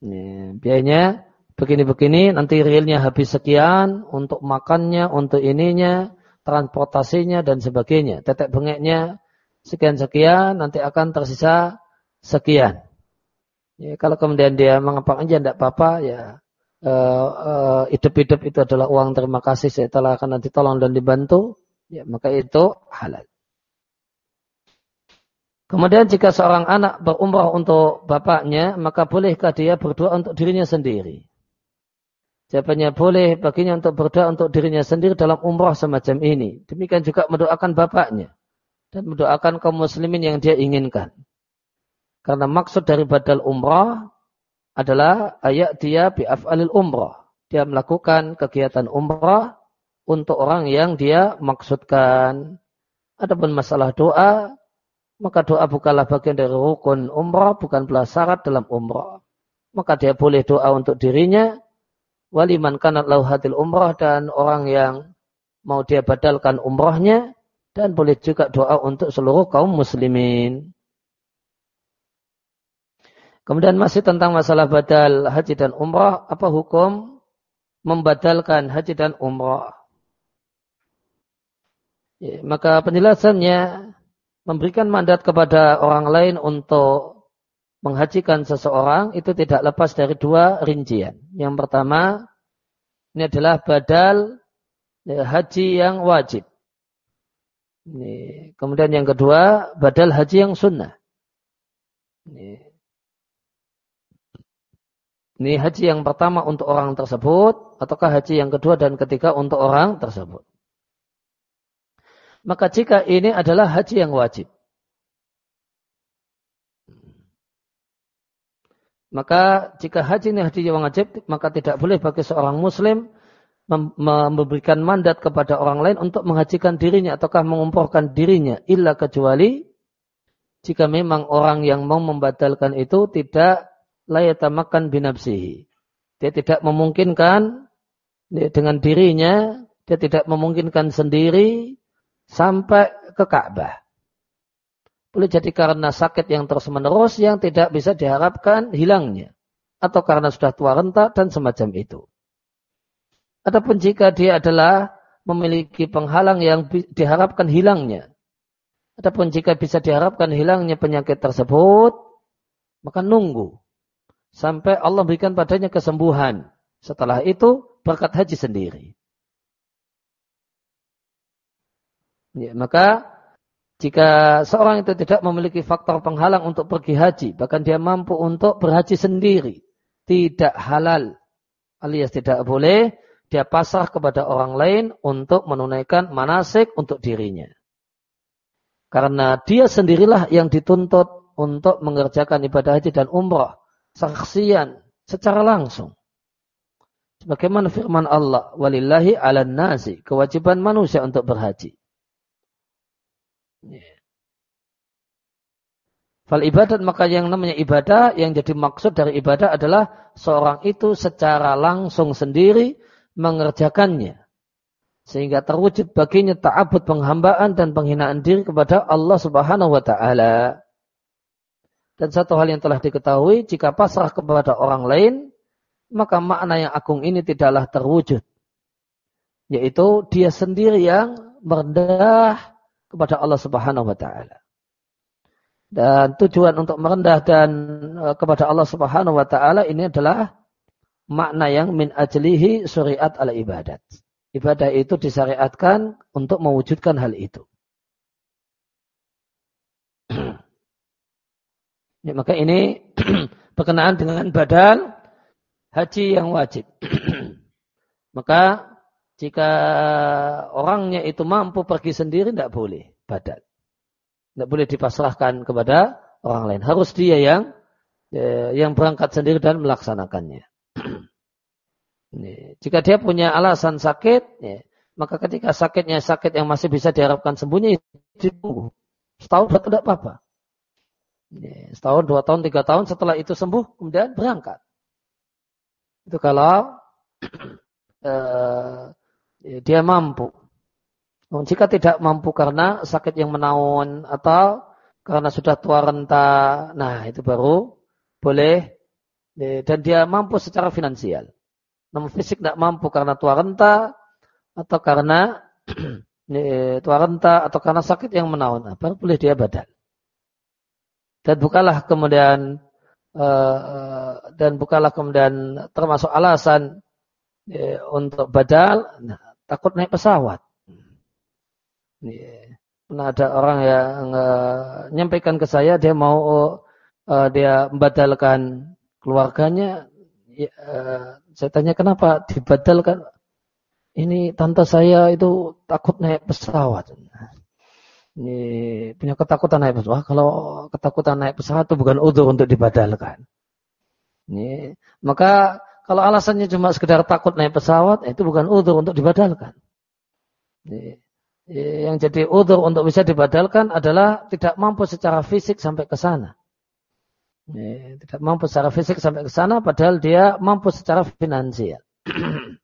Ya, biayanya begini-begini, nanti realnya habis sekian untuk makannya, untuk ininya, transportasinya dan sebagainya. Tetek bengeknya sekian-sekian, nanti akan tersisa sekian. Ya, kalau kemudian dia mengapa aja tidak apa-apa, ya hidup-hidup uh, uh, itu adalah uang terima kasih setelah akan nanti tolong dan dibantu, ya maka itu halal. Kemudian jika seorang anak berumrah untuk bapaknya, maka bolehkah dia berdoa untuk dirinya sendiri? Jawabannya boleh baginya untuk berdoa untuk dirinya sendiri dalam umrah semacam ini. Demikian juga mendoakan bapaknya. Dan mendoakan kaum muslimin yang dia inginkan. Karena maksud dari badal umrah adalah ayat dia bi'af'alil umrah. Dia melakukan kegiatan umrah untuk orang yang dia maksudkan. Adapun masalah doa, maka doa bukanlah bagian dari rukun umrah, bukan syarat dalam umrah. Maka dia boleh doa untuk dirinya, waliman kanat lauhatil umrah dan orang yang mau dia badalkan umrahnya dan boleh juga doa untuk seluruh kaum muslimin. Kemudian masih tentang masalah badal haji dan umrah, apa hukum membadalkan haji dan umrah? Ya, maka penjelasannya memberikan mandat kepada orang lain untuk menghajikan seseorang itu tidak lepas dari dua rincian. Yang pertama, ini adalah badal ya, haji yang wajib. Ini. Kemudian yang kedua, badal haji yang sunnah. Ini. Ini haji yang pertama untuk orang tersebut, ataukah haji yang kedua dan ketiga untuk orang tersebut. Maka jika ini adalah haji yang wajib, Maka jika haji ini haji yang wajib, maka tidak boleh bagi seorang muslim memberikan mandat kepada orang lain untuk menghajikan dirinya ataukah mengumporkan dirinya illa kecuali jika memang orang yang mau membatalkan itu tidak layatamakan binafsihi. Dia tidak memungkinkan dengan dirinya, dia tidak memungkinkan sendiri sampai ke Ka'bah. Boleh jadi karena sakit yang terus menerus yang tidak bisa diharapkan hilangnya. Atau karena sudah tua renta dan semacam itu. Adapun jika dia adalah memiliki penghalang yang diharapkan hilangnya. Adapun jika bisa diharapkan hilangnya penyakit tersebut, maka nunggu. Sampai Allah berikan padanya kesembuhan. Setelah itu, berkat haji sendiri. Ya, maka jika seorang itu tidak memiliki faktor penghalang untuk pergi haji, bahkan dia mampu untuk berhaji sendiri, tidak halal alias tidak boleh, dia pasrah kepada orang lain untuk menunaikan manasik untuk dirinya. Karena dia sendirilah yang dituntut untuk mengerjakan ibadah haji dan umrah, saksian secara langsung. Sebagaimana firman Allah, walillahi ala nasi, kewajiban manusia untuk berhaji. Fal ibadat maka yang namanya ibadah yang jadi maksud dari ibadah adalah seorang itu secara langsung sendiri mengerjakannya. Sehingga terwujud baginya ta'abud penghambaan dan penghinaan diri kepada Allah subhanahu wa ta'ala. Dan satu hal yang telah diketahui, jika pasrah kepada orang lain, maka makna yang agung ini tidaklah terwujud. Yaitu dia sendiri yang merendah kepada Allah Subhanahu wa taala. Dan tujuan untuk merendah dan e, kepada Allah Subhanahu wa taala ini adalah makna yang min ajlihi syariat ala ibadat. Ibadah itu disyariatkan untuk mewujudkan hal itu. ya, maka ini berkenaan dengan badal haji yang wajib. maka jika orangnya itu mampu pergi sendiri, tidak boleh badat. Tidak boleh dipasrahkan kepada orang lain. Harus dia yang eh, yang berangkat sendiri dan melaksanakannya. Jika dia punya alasan sakit, ya, maka ketika sakitnya sakit yang masih bisa diharapkan sembuhnya, ditunggu. Setahun dua tidak apa-apa. Setahun, dua tahun, tiga tahun setelah itu sembuh, kemudian berangkat. Itu kalau eh, dia mampu. Jika tidak mampu karena sakit yang menaun atau karena sudah tua renta, nah itu baru boleh ya, dan dia mampu secara finansial. Namun fisik tidak mampu karena tua renta atau karena ya, tua renta atau karena sakit yang menaun, nah, baru boleh dia badal. Dan bukalah kemudian uh, dan bukalah kemudian termasuk alasan untuk badal. Nah, takut naik pesawat. pernah ada orang yang uh, nyampaikan ke saya dia mau uh, dia membatalkan keluarganya. Ya, uh, saya tanya kenapa dibatalkan? Ini tante saya itu takut naik pesawat. Ini punya ketakutan naik pesawat. Kalau ketakutan naik pesawat itu bukan udur untuk dibatalkan. Ini, maka kalau alasannya cuma sekedar takut naik pesawat, itu bukan udur untuk dibatalkan. Ini, yang jadi udur untuk bisa dibadalkan adalah tidak mampu secara fisik sampai ke sana. Tidak mampu secara fisik sampai ke sana padahal dia mampu secara finansial.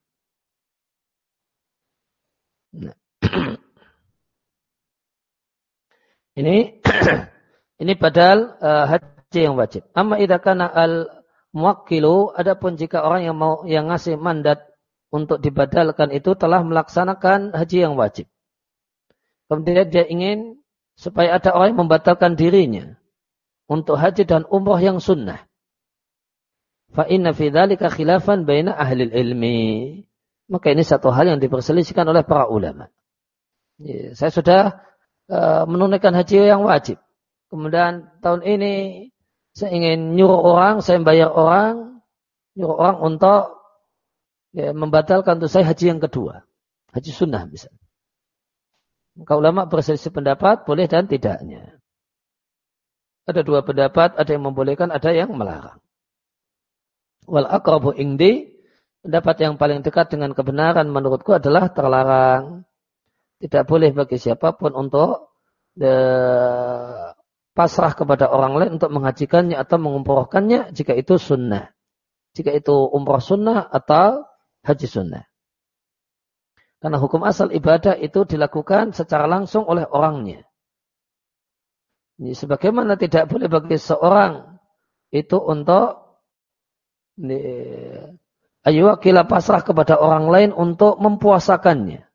ini ini padahal uh, haji yang wajib. Amma idza kana al muwakkilu adapun jika orang yang mau yang ngasih mandat untuk dibadalkan itu telah melaksanakan haji yang wajib. Kemudian dia ingin supaya ada orang yang membatalkan dirinya untuk haji dan umroh yang sunnah. Fa inna fi dzalika khilafan baina ahli ilmi. Maka ini satu hal yang diperselisihkan oleh para ulama. Ya, saya sudah menunaikan haji yang wajib. Kemudian tahun ini saya ingin nyuruh orang, saya bayar orang, nyuruh orang untuk ya, membatalkan untuk saya haji yang kedua. Haji sunnah misalnya. Maka ulama berselisih pendapat boleh dan tidaknya. Ada dua pendapat, ada yang membolehkan, ada yang melarang. Wal akrabu indi, pendapat yang paling dekat dengan kebenaran menurutku adalah terlarang. Tidak boleh bagi siapa pun untuk de, pasrah kepada orang lain untuk menghajikannya atau mengumrohkannya jika itu sunnah. Jika itu umroh sunnah atau haji sunnah. Karena hukum asal ibadah itu dilakukan secara langsung oleh orangnya. Ini sebagaimana tidak boleh bagi seorang itu untuk ayo kila pasrah kepada orang lain untuk mempuasakannya.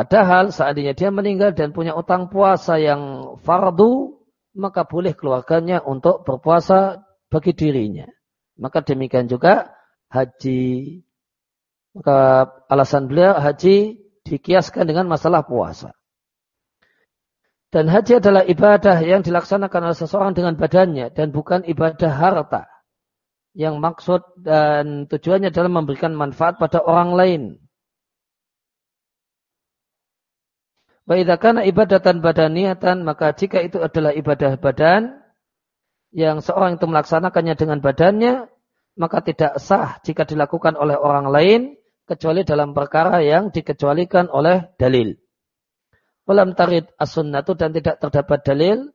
Padahal seandainya dia meninggal dan punya utang puasa yang fardu, maka boleh keluarganya untuk berpuasa bagi dirinya. Maka demikian juga haji. Maka alasan beliau haji dikiaskan dengan masalah puasa. Dan haji adalah ibadah yang dilaksanakan oleh seseorang dengan badannya dan bukan ibadah harta. Yang maksud dan tujuannya adalah memberikan manfaat pada orang lain. Wa'idha ibadatan badaniatan, maka jika itu adalah ibadah badan, yang seorang itu melaksanakannya dengan badannya, maka tidak sah jika dilakukan oleh orang lain, kecuali dalam perkara yang dikecualikan oleh dalil. Walam tarid as-sunnatu dan tidak terdapat dalil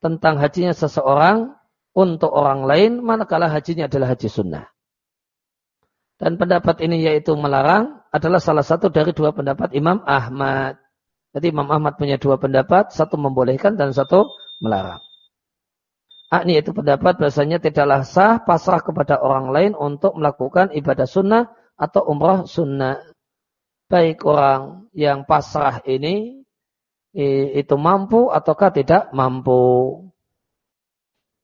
tentang hajinya seseorang untuk orang lain manakala hajinya adalah haji sunnah. Dan pendapat ini yaitu melarang adalah salah satu dari dua pendapat Imam Ahmad. Jadi Imam Ahmad punya dua pendapat, satu membolehkan dan satu melarang. Akni itu pendapat bahasanya tidaklah sah pasrah kepada orang lain untuk melakukan ibadah sunnah atau umrah sunnah. Baik orang yang pasrah ini itu mampu ataukah tidak mampu.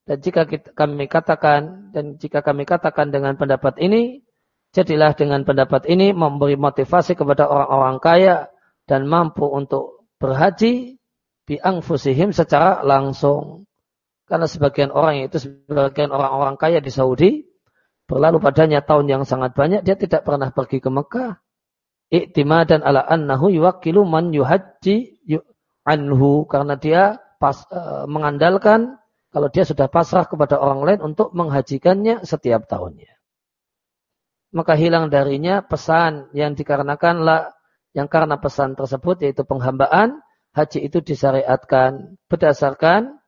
Dan jika kita, kami katakan dan jika kami katakan dengan pendapat ini, jadilah dengan pendapat ini memberi motivasi kepada orang-orang kaya dan mampu untuk berhaji bi angfusihim secara langsung. Karena sebagian orang itu sebagian orang-orang kaya di Saudi berlalu padanya tahun yang sangat banyak, dia tidak pernah pergi ke Mekah. Iktimadan ala annahu yuwakilu man yuhaji anhu. Karena dia pas, e, mengandalkan kalau dia sudah pasrah kepada orang lain untuk menghajikannya setiap tahunnya. Maka hilang darinya pesan yang dikarenakan lah, yang karena pesan tersebut yaitu penghambaan, haji itu disyariatkan berdasarkan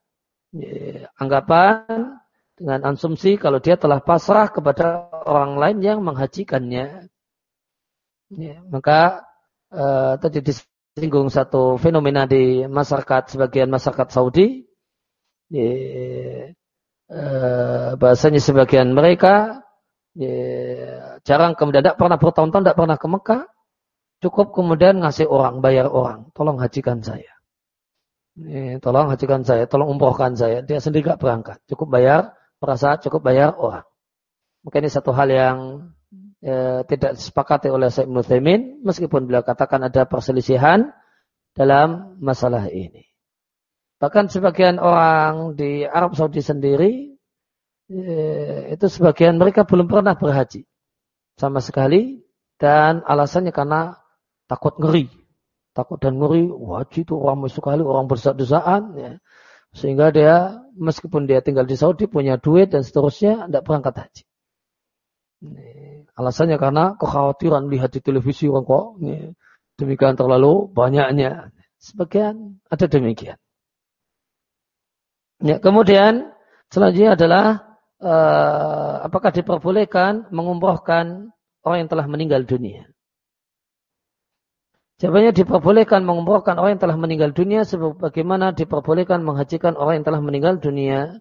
ya, anggapan dengan asumsi kalau dia telah pasrah kepada orang lain yang menghajikannya. Ya, maka uh, tadi disinggung satu fenomena di masyarakat sebagian masyarakat Saudi. Ya, uh, bahasanya sebagian mereka ya, jarang kemudian tidak pernah bertahun-tahun tidak pernah ke Mekah. Cukup kemudian ngasih orang, bayar orang, tolong hajikan saya. Ya, tolong hajikan saya, tolong umrohkan saya. Dia sendiri gak berangkat. Cukup bayar merasa cukup bayar orang. Maka ini satu hal yang ya, tidak disepakati oleh Syekh Ibnu meskipun beliau katakan ada perselisihan dalam masalah ini. Bahkan sebagian orang di Arab Saudi sendiri eh, itu sebagian mereka belum pernah berhaji sama sekali dan alasannya karena takut ngeri. Takut dan ngeri, wajib itu orang sekali, orang berdesak-desakan. Ya. Sehingga dia, meskipun dia tinggal di Saudi, punya duit dan seterusnya, tidak berangkat haji. Alasannya karena kekhawatiran lihat di televisi orang kok ini, demikian terlalu banyaknya. Sebagian ada demikian. Ya, kemudian selanjutnya adalah uh, apakah diperbolehkan mengumrohkan orang yang telah meninggal dunia? Jawabannya diperbolehkan mengumrohkan orang yang telah meninggal dunia sebagaimana diperbolehkan menghajikan orang yang telah meninggal dunia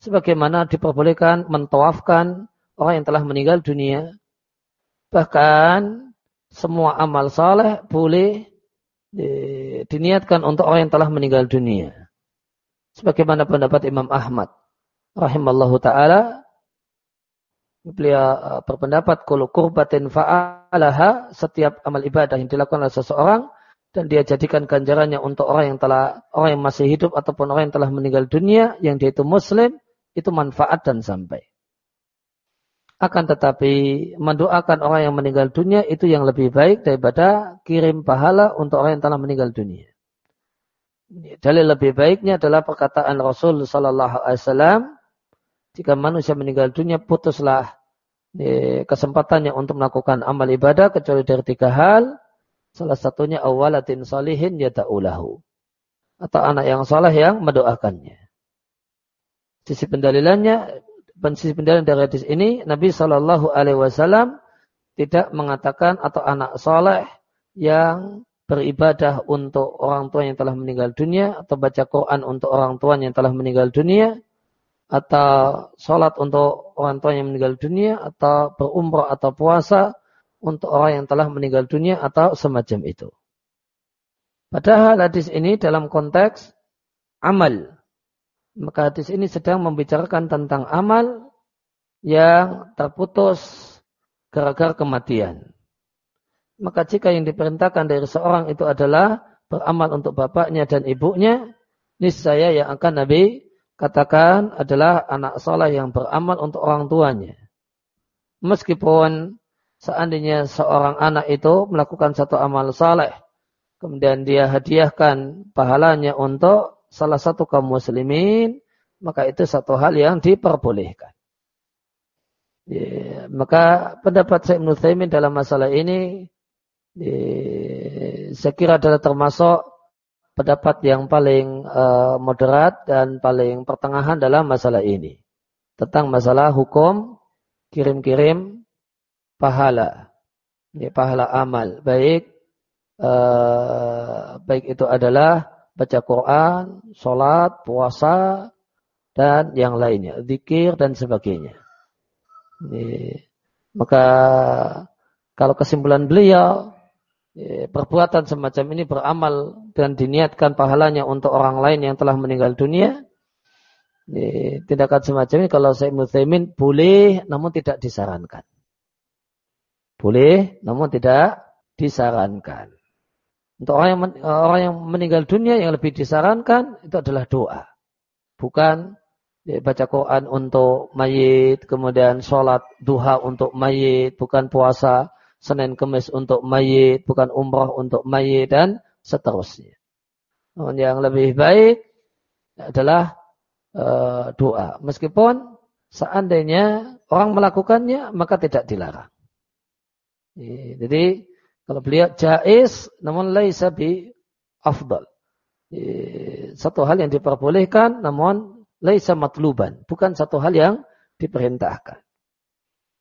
sebagaimana diperbolehkan mentawafkan orang yang telah meninggal dunia. Bahkan semua amal saleh boleh diniatkan untuk orang yang telah meninggal dunia. Sebagaimana pendapat Imam Ahmad rahimallahu taala beliau uh, berpendapat kalau kurbatin fa'alaha setiap amal ibadah yang dilakukan oleh seseorang dan dia jadikan ganjarannya untuk orang yang telah orang yang masih hidup ataupun orang yang telah meninggal dunia yang dia itu muslim itu manfaat dan sampai. Akan tetapi mendoakan orang yang meninggal dunia itu yang lebih baik daripada kirim pahala untuk orang yang telah meninggal dunia. Dalil lebih baiknya adalah perkataan Rasul Sallallahu Alaihi Wasallam jika manusia meninggal dunia putuslah kesempatannya untuk melakukan amal ibadah kecuali dari tiga hal. Salah satunya awalatin salihin yada'ulahu. Atau anak yang salah yang mendoakannya. Sisi pendalilannya, sisi pendalilan dari hadis ini, Nabi Shallallahu Alaihi Wasallam tidak mengatakan atau anak soleh yang beribadah untuk orang tua yang telah meninggal dunia atau baca Quran untuk orang tua yang telah meninggal dunia atau sholat untuk orang tua yang meninggal dunia atau berumrah atau puasa untuk orang yang telah meninggal dunia atau semacam itu. Padahal hadis ini dalam konteks amal. Maka hadis ini sedang membicarakan tentang amal yang terputus gara-gara kematian. Maka jika yang diperintahkan dari seorang itu adalah beramal untuk bapaknya dan ibunya, niscaya yang akan Nabi katakan adalah anak soleh yang beramal untuk orang tuanya. Meskipun seandainya seorang anak itu melakukan satu amal soleh, kemudian dia hadiahkan pahalanya untuk salah satu kaum muslimin, maka itu satu hal yang diperbolehkan. Ya, maka pendapat Syekh Ibn dalam masalah ini ya, saya kira adalah termasuk pendapat yang paling uh, moderat dan paling pertengahan dalam masalah ini. Tentang masalah hukum kirim-kirim pahala. Ini pahala amal. Baik uh, baik itu adalah baca Quran, sholat, puasa, dan yang lainnya. Zikir dan sebagainya. Ini, maka kalau kesimpulan beliau perbuatan semacam ini beramal dan diniatkan pahalanya untuk orang lain yang telah meninggal dunia, ya, tindakan semacam ini kalau saya muslimin boleh namun tidak disarankan. Boleh namun tidak disarankan. Untuk orang yang, orang yang meninggal dunia yang lebih disarankan itu adalah doa. Bukan ya, baca Quran untuk mayit, kemudian sholat duha untuk mayit, bukan puasa Senin Kemis untuk mayit, bukan umrah untuk mayit dan seterusnya. Namun yang lebih baik adalah uh, doa. Meskipun seandainya orang melakukannya maka tidak dilarang. Jadi kalau beliau jais namun laisa bi afdal. Satu hal yang diperbolehkan namun laisa matluban, bukan satu hal yang diperintahkan.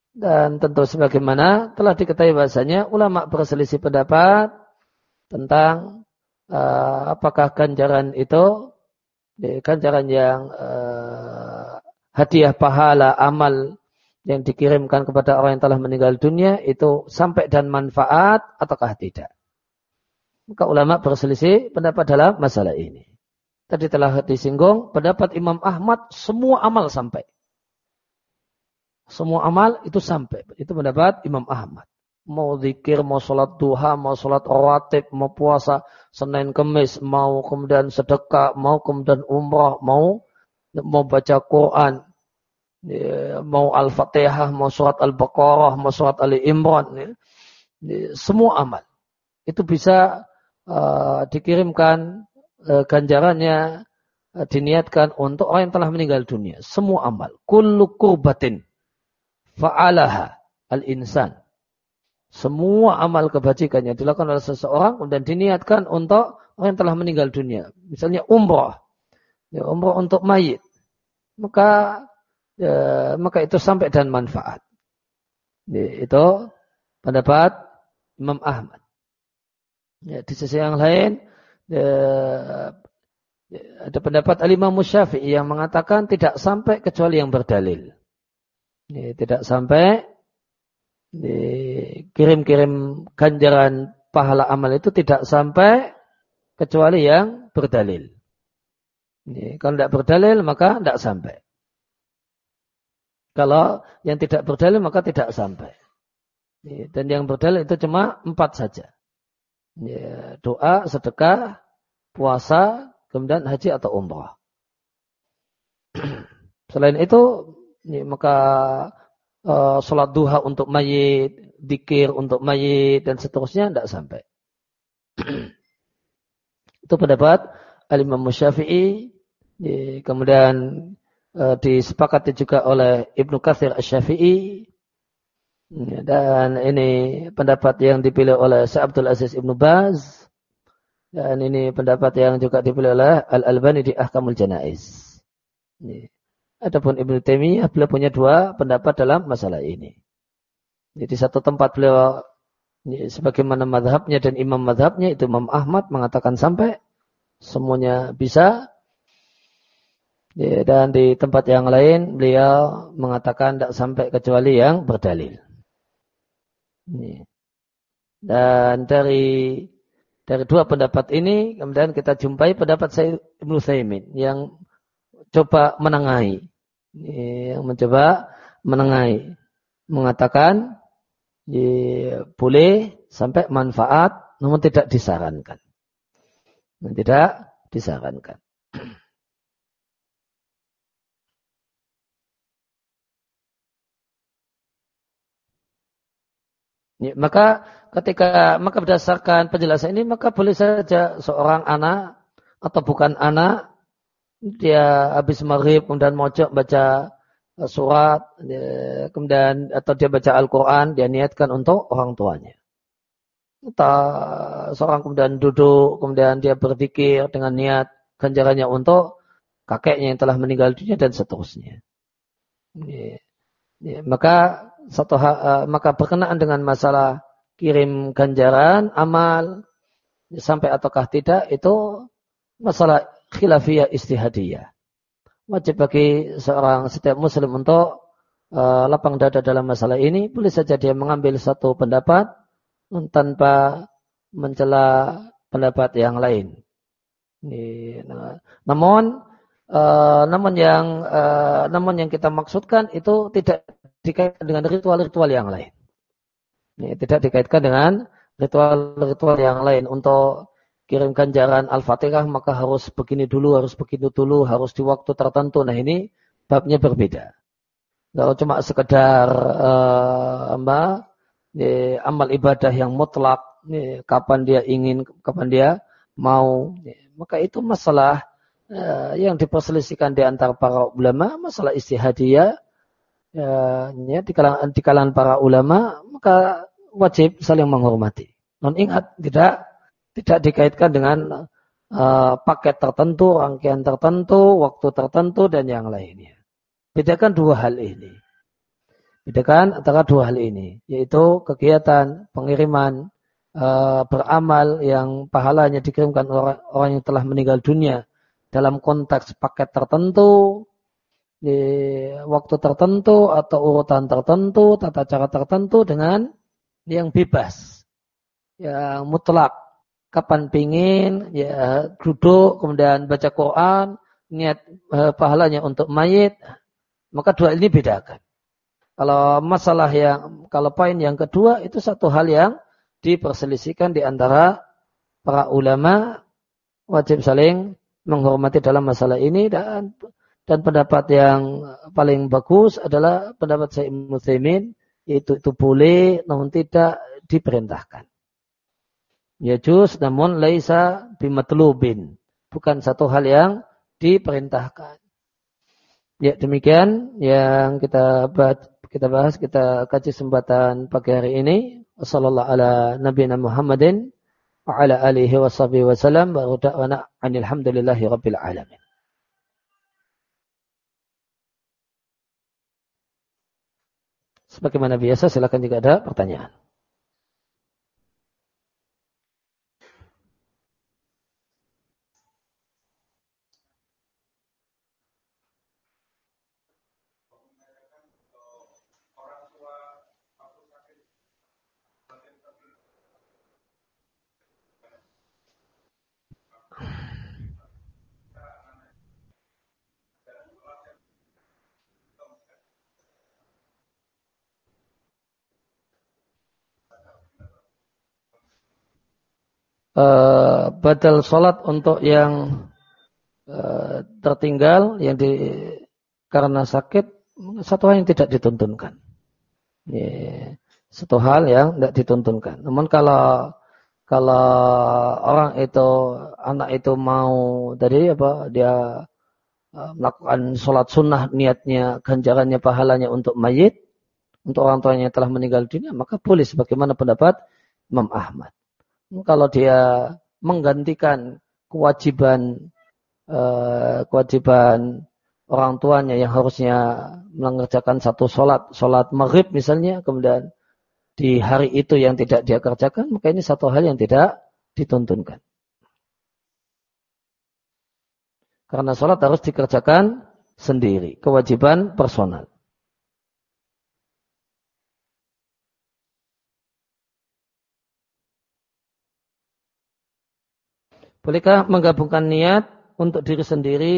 Dan tentu sebagaimana telah diketahui bahasanya ulama berselisih pendapat tentang uh, apakah ganjaran itu ganjaran yang uh, hadiah pahala amal yang dikirimkan kepada orang yang telah meninggal dunia itu sampai dan manfaat ataukah tidak. Maka ulama berselisih pendapat dalam masalah ini. Tadi telah disinggung pendapat Imam Ahmad semua amal sampai. Semua amal itu sampai. Itu mendapat Imam Ahmad. mau zikir, mau sholat duha, mau sholat rawatib, mau puasa Senin Kemis, mau kemudian sedekah, mau kemudian umrah, mau mau baca Quran, ya, mau Al-Fatihah, mau surat Al-Baqarah, mau surat Ali Imran, ya. Ya, semua amal itu bisa uh, dikirimkan uh, ganjarannya uh, diniatkan untuk orang yang telah meninggal dunia. Semua amal, kullu kurbatin fa'alaha al-insan semua amal kebajikan yang dilakukan oleh seseorang dan diniatkan untuk orang yang telah meninggal dunia. Misalnya umrah. Ya, umrah untuk mayit. Maka ya, maka itu sampai dan manfaat. Ya, itu pendapat Imam Ahmad. Ya, di sisi yang lain ya, ya ada pendapat Al-Imam Syafi'i yang mengatakan tidak sampai kecuali yang berdalil. Ya, tidak sampai kirim-kirim ganjaran pahala amal itu tidak sampai kecuali yang berdalil. Ini, kalau tidak berdalil maka tidak sampai. Kalau yang tidak berdalil maka tidak sampai. Ini, dan yang berdalil itu cuma empat saja. Ini, doa, sedekah, puasa, kemudian haji atau umrah. Selain itu, ini, maka uh, sholat duha untuk mayit, dikir untuk mayit dan seterusnya tidak sampai. Itu pendapat Al-Imam Syafi'i kemudian uh, disepakati juga oleh Ibnu Katsir Asy-Syafi'i dan ini pendapat yang dipilih oleh Syekh Abdul Aziz Ibnu Baz dan ini pendapat yang juga dipilih oleh Al-Albani di Ahkamul Janaiz. Adapun Ibnu Taimiyah beliau punya dua pendapat dalam masalah ini. Jadi satu tempat beliau sebagaimana madhabnya dan imam madhabnya itu Imam Ahmad mengatakan sampai semuanya bisa. Dan di tempat yang lain beliau mengatakan tidak sampai kecuali yang berdalil. Dan dari dari dua pendapat ini kemudian kita jumpai pendapat saya Ibnu yang coba menengahi. Yang mencoba menengahi. Mengatakan ya, boleh sampai manfaat namun tidak disarankan. Tidak disarankan. Ya, maka ketika maka berdasarkan penjelasan ini maka boleh saja seorang anak atau bukan anak dia habis maghrib kemudian mojok baca uh, surat dia, kemudian atau dia baca Al-Quran dia niatkan untuk orang tuanya. Atau seorang kemudian duduk kemudian dia berzikir dengan niat ganjarannya untuk kakeknya yang telah meninggal dunia dan seterusnya. Ya, ya, maka satu uh, maka berkenaan dengan masalah kirim ganjaran amal sampai ataukah tidak itu masalah khilafiyah istihadiyah. Wajib bagi seorang setiap muslim untuk uh, lapang dada dalam masalah ini. Boleh saja dia mengambil satu pendapat tanpa mencela pendapat yang lain. Ini, nah, namun uh, namun yang uh, namun yang kita maksudkan itu tidak dikaitkan dengan ritual-ritual yang lain. Ini, tidak dikaitkan dengan ritual-ritual yang lain untuk kirimkan jalan Al-Fatihah maka harus begini dulu, harus begini dulu, harus di waktu tertentu. Nah ini babnya berbeda. Kalau cuma sekedar uh, apa, ya, amal ibadah yang mutlak, kapan dia ingin, kapan dia mau, maka itu masalah uh, yang diperselisihkan di antara para ulama, masalah istihadiyah, ya, ya, di, kalangan, di kalangan para ulama, maka wajib saling menghormati. Non ingat tidak tidak dikaitkan dengan uh, paket tertentu, rangkaian tertentu, waktu tertentu, dan yang lainnya. Bedakan dua hal ini. Bedakan antara dua hal ini, yaitu kegiatan pengiriman uh, beramal yang pahalanya dikirimkan orang, orang yang telah meninggal dunia dalam konteks paket tertentu, di waktu tertentu atau urutan tertentu, tata cara tertentu dengan yang bebas, yang mutlak, kapan pingin ya duduk kemudian baca Quran niat eh, pahalanya untuk mayit maka dua ini bedakan Kalau masalah yang, kalau poin yang kedua itu satu hal yang diperselisihkan di antara para ulama wajib saling menghormati dalam masalah ini dan dan pendapat yang paling bagus adalah pendapat saya Muslimin itu itu boleh namun tidak diperintahkan. Ya juz namun laisa bimatlubin. Bukan satu hal yang diperintahkan. Ya demikian yang kita bahas, kita bahas kita kaji sembatan pagi hari ini. Wassallallahu ala nabiyina Muhammadin wa ala alihi wa sahbihi wa da'wana alhamdulillahi rabbil alamin. Sebagaimana biasa silakan jika ada pertanyaan. Uh, badal sholat untuk yang uh, tertinggal yang di karena sakit satu hal yang tidak dituntunkan. Yeah. Satu hal yang tidak dituntunkan. Namun kalau kalau orang itu anak itu mau tadi apa dia uh, melakukan sholat sunnah niatnya ganjarannya pahalanya untuk mayit untuk orang tuanya yang telah meninggal dunia maka boleh sebagaimana pendapat Imam Ahmad kalau dia menggantikan kewajiban uh, kewajiban orang tuanya yang harusnya mengerjakan satu sholat, sholat maghrib misalnya, kemudian di hari itu yang tidak dia kerjakan, maka ini satu hal yang tidak dituntunkan. Karena sholat harus dikerjakan sendiri, kewajiban personal. Bolehkah menggabungkan niat untuk diri sendiri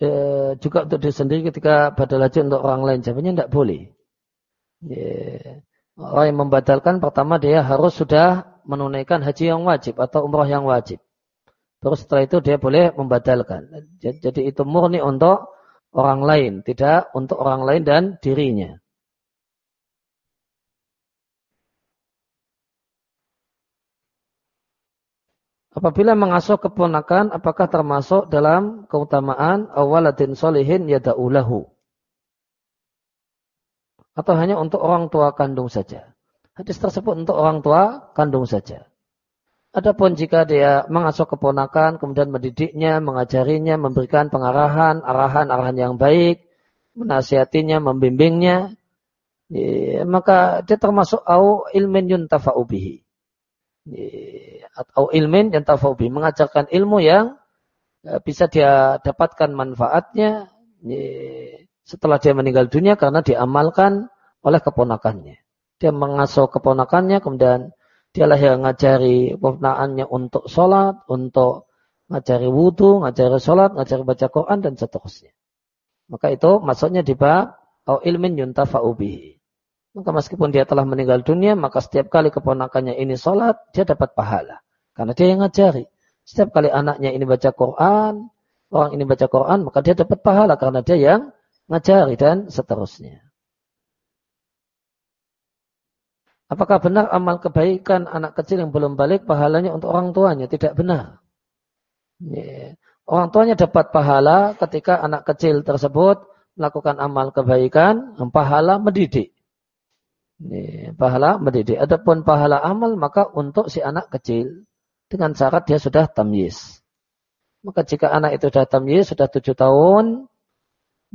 e, juga untuk diri sendiri ketika badal haji untuk orang lain? Jawabannya tidak boleh. Yeah. Orang yang membatalkan pertama dia harus sudah menunaikan haji yang wajib atau umrah yang wajib. Terus setelah itu dia boleh membatalkan. Jadi itu murni untuk orang lain, tidak untuk orang lain dan dirinya. Apabila mengasuh keponakan, apakah termasuk dalam keutamaan awaladin solihin yada'ulahu? Atau hanya untuk orang tua kandung saja? Hadis tersebut untuk orang tua kandung saja. Adapun jika dia mengasuh keponakan, kemudian mendidiknya, mengajarinya, memberikan pengarahan, arahan-arahan yang baik, menasihatinya, membimbingnya, ya, maka dia termasuk au ilmin yuntafa'u bihi atau ilmin yang tafawbi mengajarkan ilmu yang e, bisa dia dapatkan manfaatnya setelah dia meninggal dunia karena diamalkan oleh keponakannya. Dia mengasuh keponakannya kemudian dialah yang ngajari keponakannya untuk sholat, untuk ngajari wudhu, ngajari sholat, ngajari baca Quran dan seterusnya. Maka itu maksudnya di bab au ilmin yuntafa'u bihi. Maka meskipun dia telah meninggal dunia, maka setiap kali keponakannya ini sholat, dia dapat pahala. Karena dia yang ngajari. Setiap kali anaknya ini baca Quran, orang ini baca Quran, maka dia dapat pahala karena dia yang ngajari dan seterusnya. Apakah benar amal kebaikan anak kecil yang belum balik pahalanya untuk orang tuanya? Tidak benar. Orang tuanya dapat pahala ketika anak kecil tersebut melakukan amal kebaikan, pahala mendidik. Pahala mendidik. Adapun pahala amal maka untuk si anak kecil dengan syarat dia sudah tamyiz. Maka jika anak itu sudah tamyiz, sudah tujuh tahun,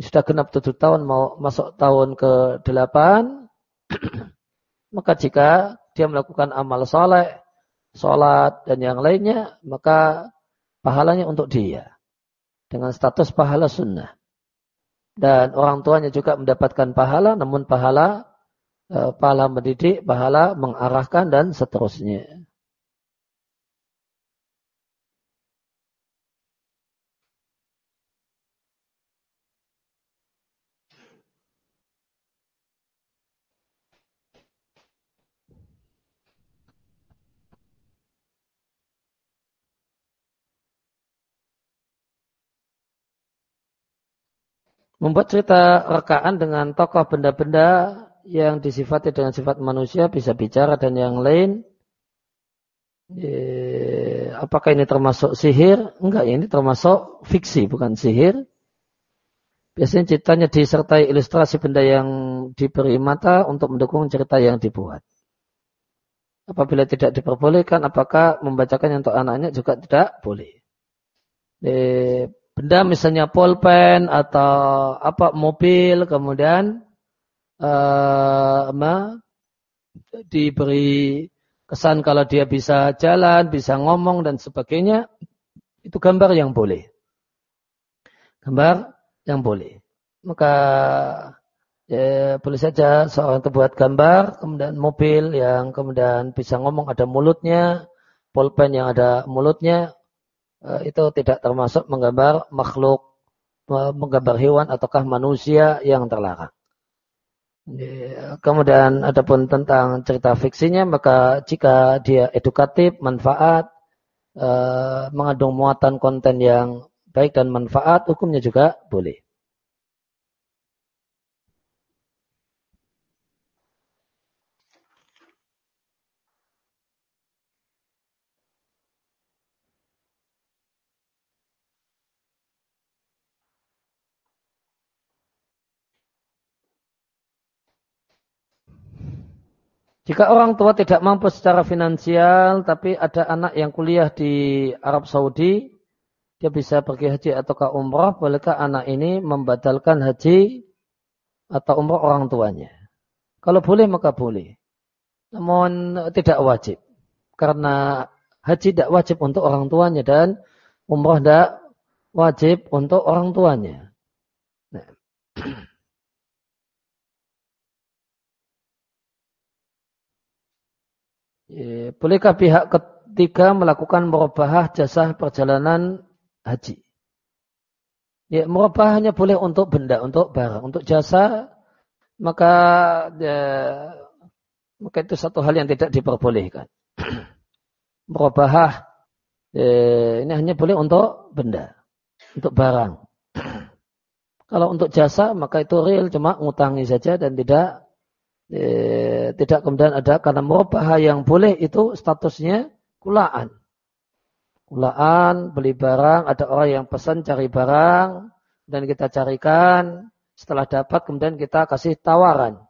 sudah genap tujuh tahun mau masuk tahun ke delapan, maka jika dia melakukan amal soleh, sholat dan yang lainnya, maka pahalanya untuk dia dengan status pahala sunnah. Dan orang tuanya juga mendapatkan pahala, namun pahala Eh, pala mendidik, pahala mengarahkan dan seterusnya. Membuat cerita rekaan dengan tokoh benda-benda yang disifati dengan sifat manusia bisa bicara dan yang lain apakah ini termasuk sihir? Enggak, ini termasuk fiksi, bukan sihir. Biasanya ceritanya disertai ilustrasi benda yang diberi mata untuk mendukung cerita yang dibuat. Apabila tidak diperbolehkan, apakah membacakan untuk anaknya juga tidak boleh. E, benda misalnya pulpen atau apa mobil, kemudian uh, diberi kesan kalau dia bisa jalan, bisa ngomong dan sebagainya, itu gambar yang boleh. Gambar yang boleh. Maka ya, boleh saja seorang itu buat gambar, kemudian mobil yang kemudian bisa ngomong ada mulutnya, pulpen yang ada mulutnya, eh, itu tidak termasuk menggambar makhluk, menggambar hewan ataukah manusia yang terlarang. Kemudian adapun tentang cerita fiksinya maka jika dia edukatif, manfaat, eh, mengandung muatan konten yang baik dan manfaat, hukumnya juga boleh. Jika orang tua tidak mampu secara finansial, tapi ada anak yang kuliah di Arab Saudi, dia bisa pergi haji ataukah umrah, bolehkah anak ini membatalkan haji atau umrah orang tuanya? Kalau boleh maka boleh. Namun tidak wajib. Karena haji tidak wajib untuk orang tuanya dan umrah tidak wajib untuk orang tuanya. Nah. bolehkah pihak ketiga melakukan merubah jasa perjalanan haji? Ya, merubah hanya boleh untuk benda, untuk barang, untuk jasa, maka ya, maka itu satu hal yang tidak diperbolehkan. merubah ya, ini hanya boleh untuk benda, untuk barang. Kalau untuk jasa, maka itu real cuma ngutangi saja dan tidak eh, tidak kemudian ada karena murabah yang boleh itu statusnya kulaan. Kulaan, beli barang, ada orang yang pesan cari barang, dan kita carikan, setelah dapat kemudian kita kasih tawaran.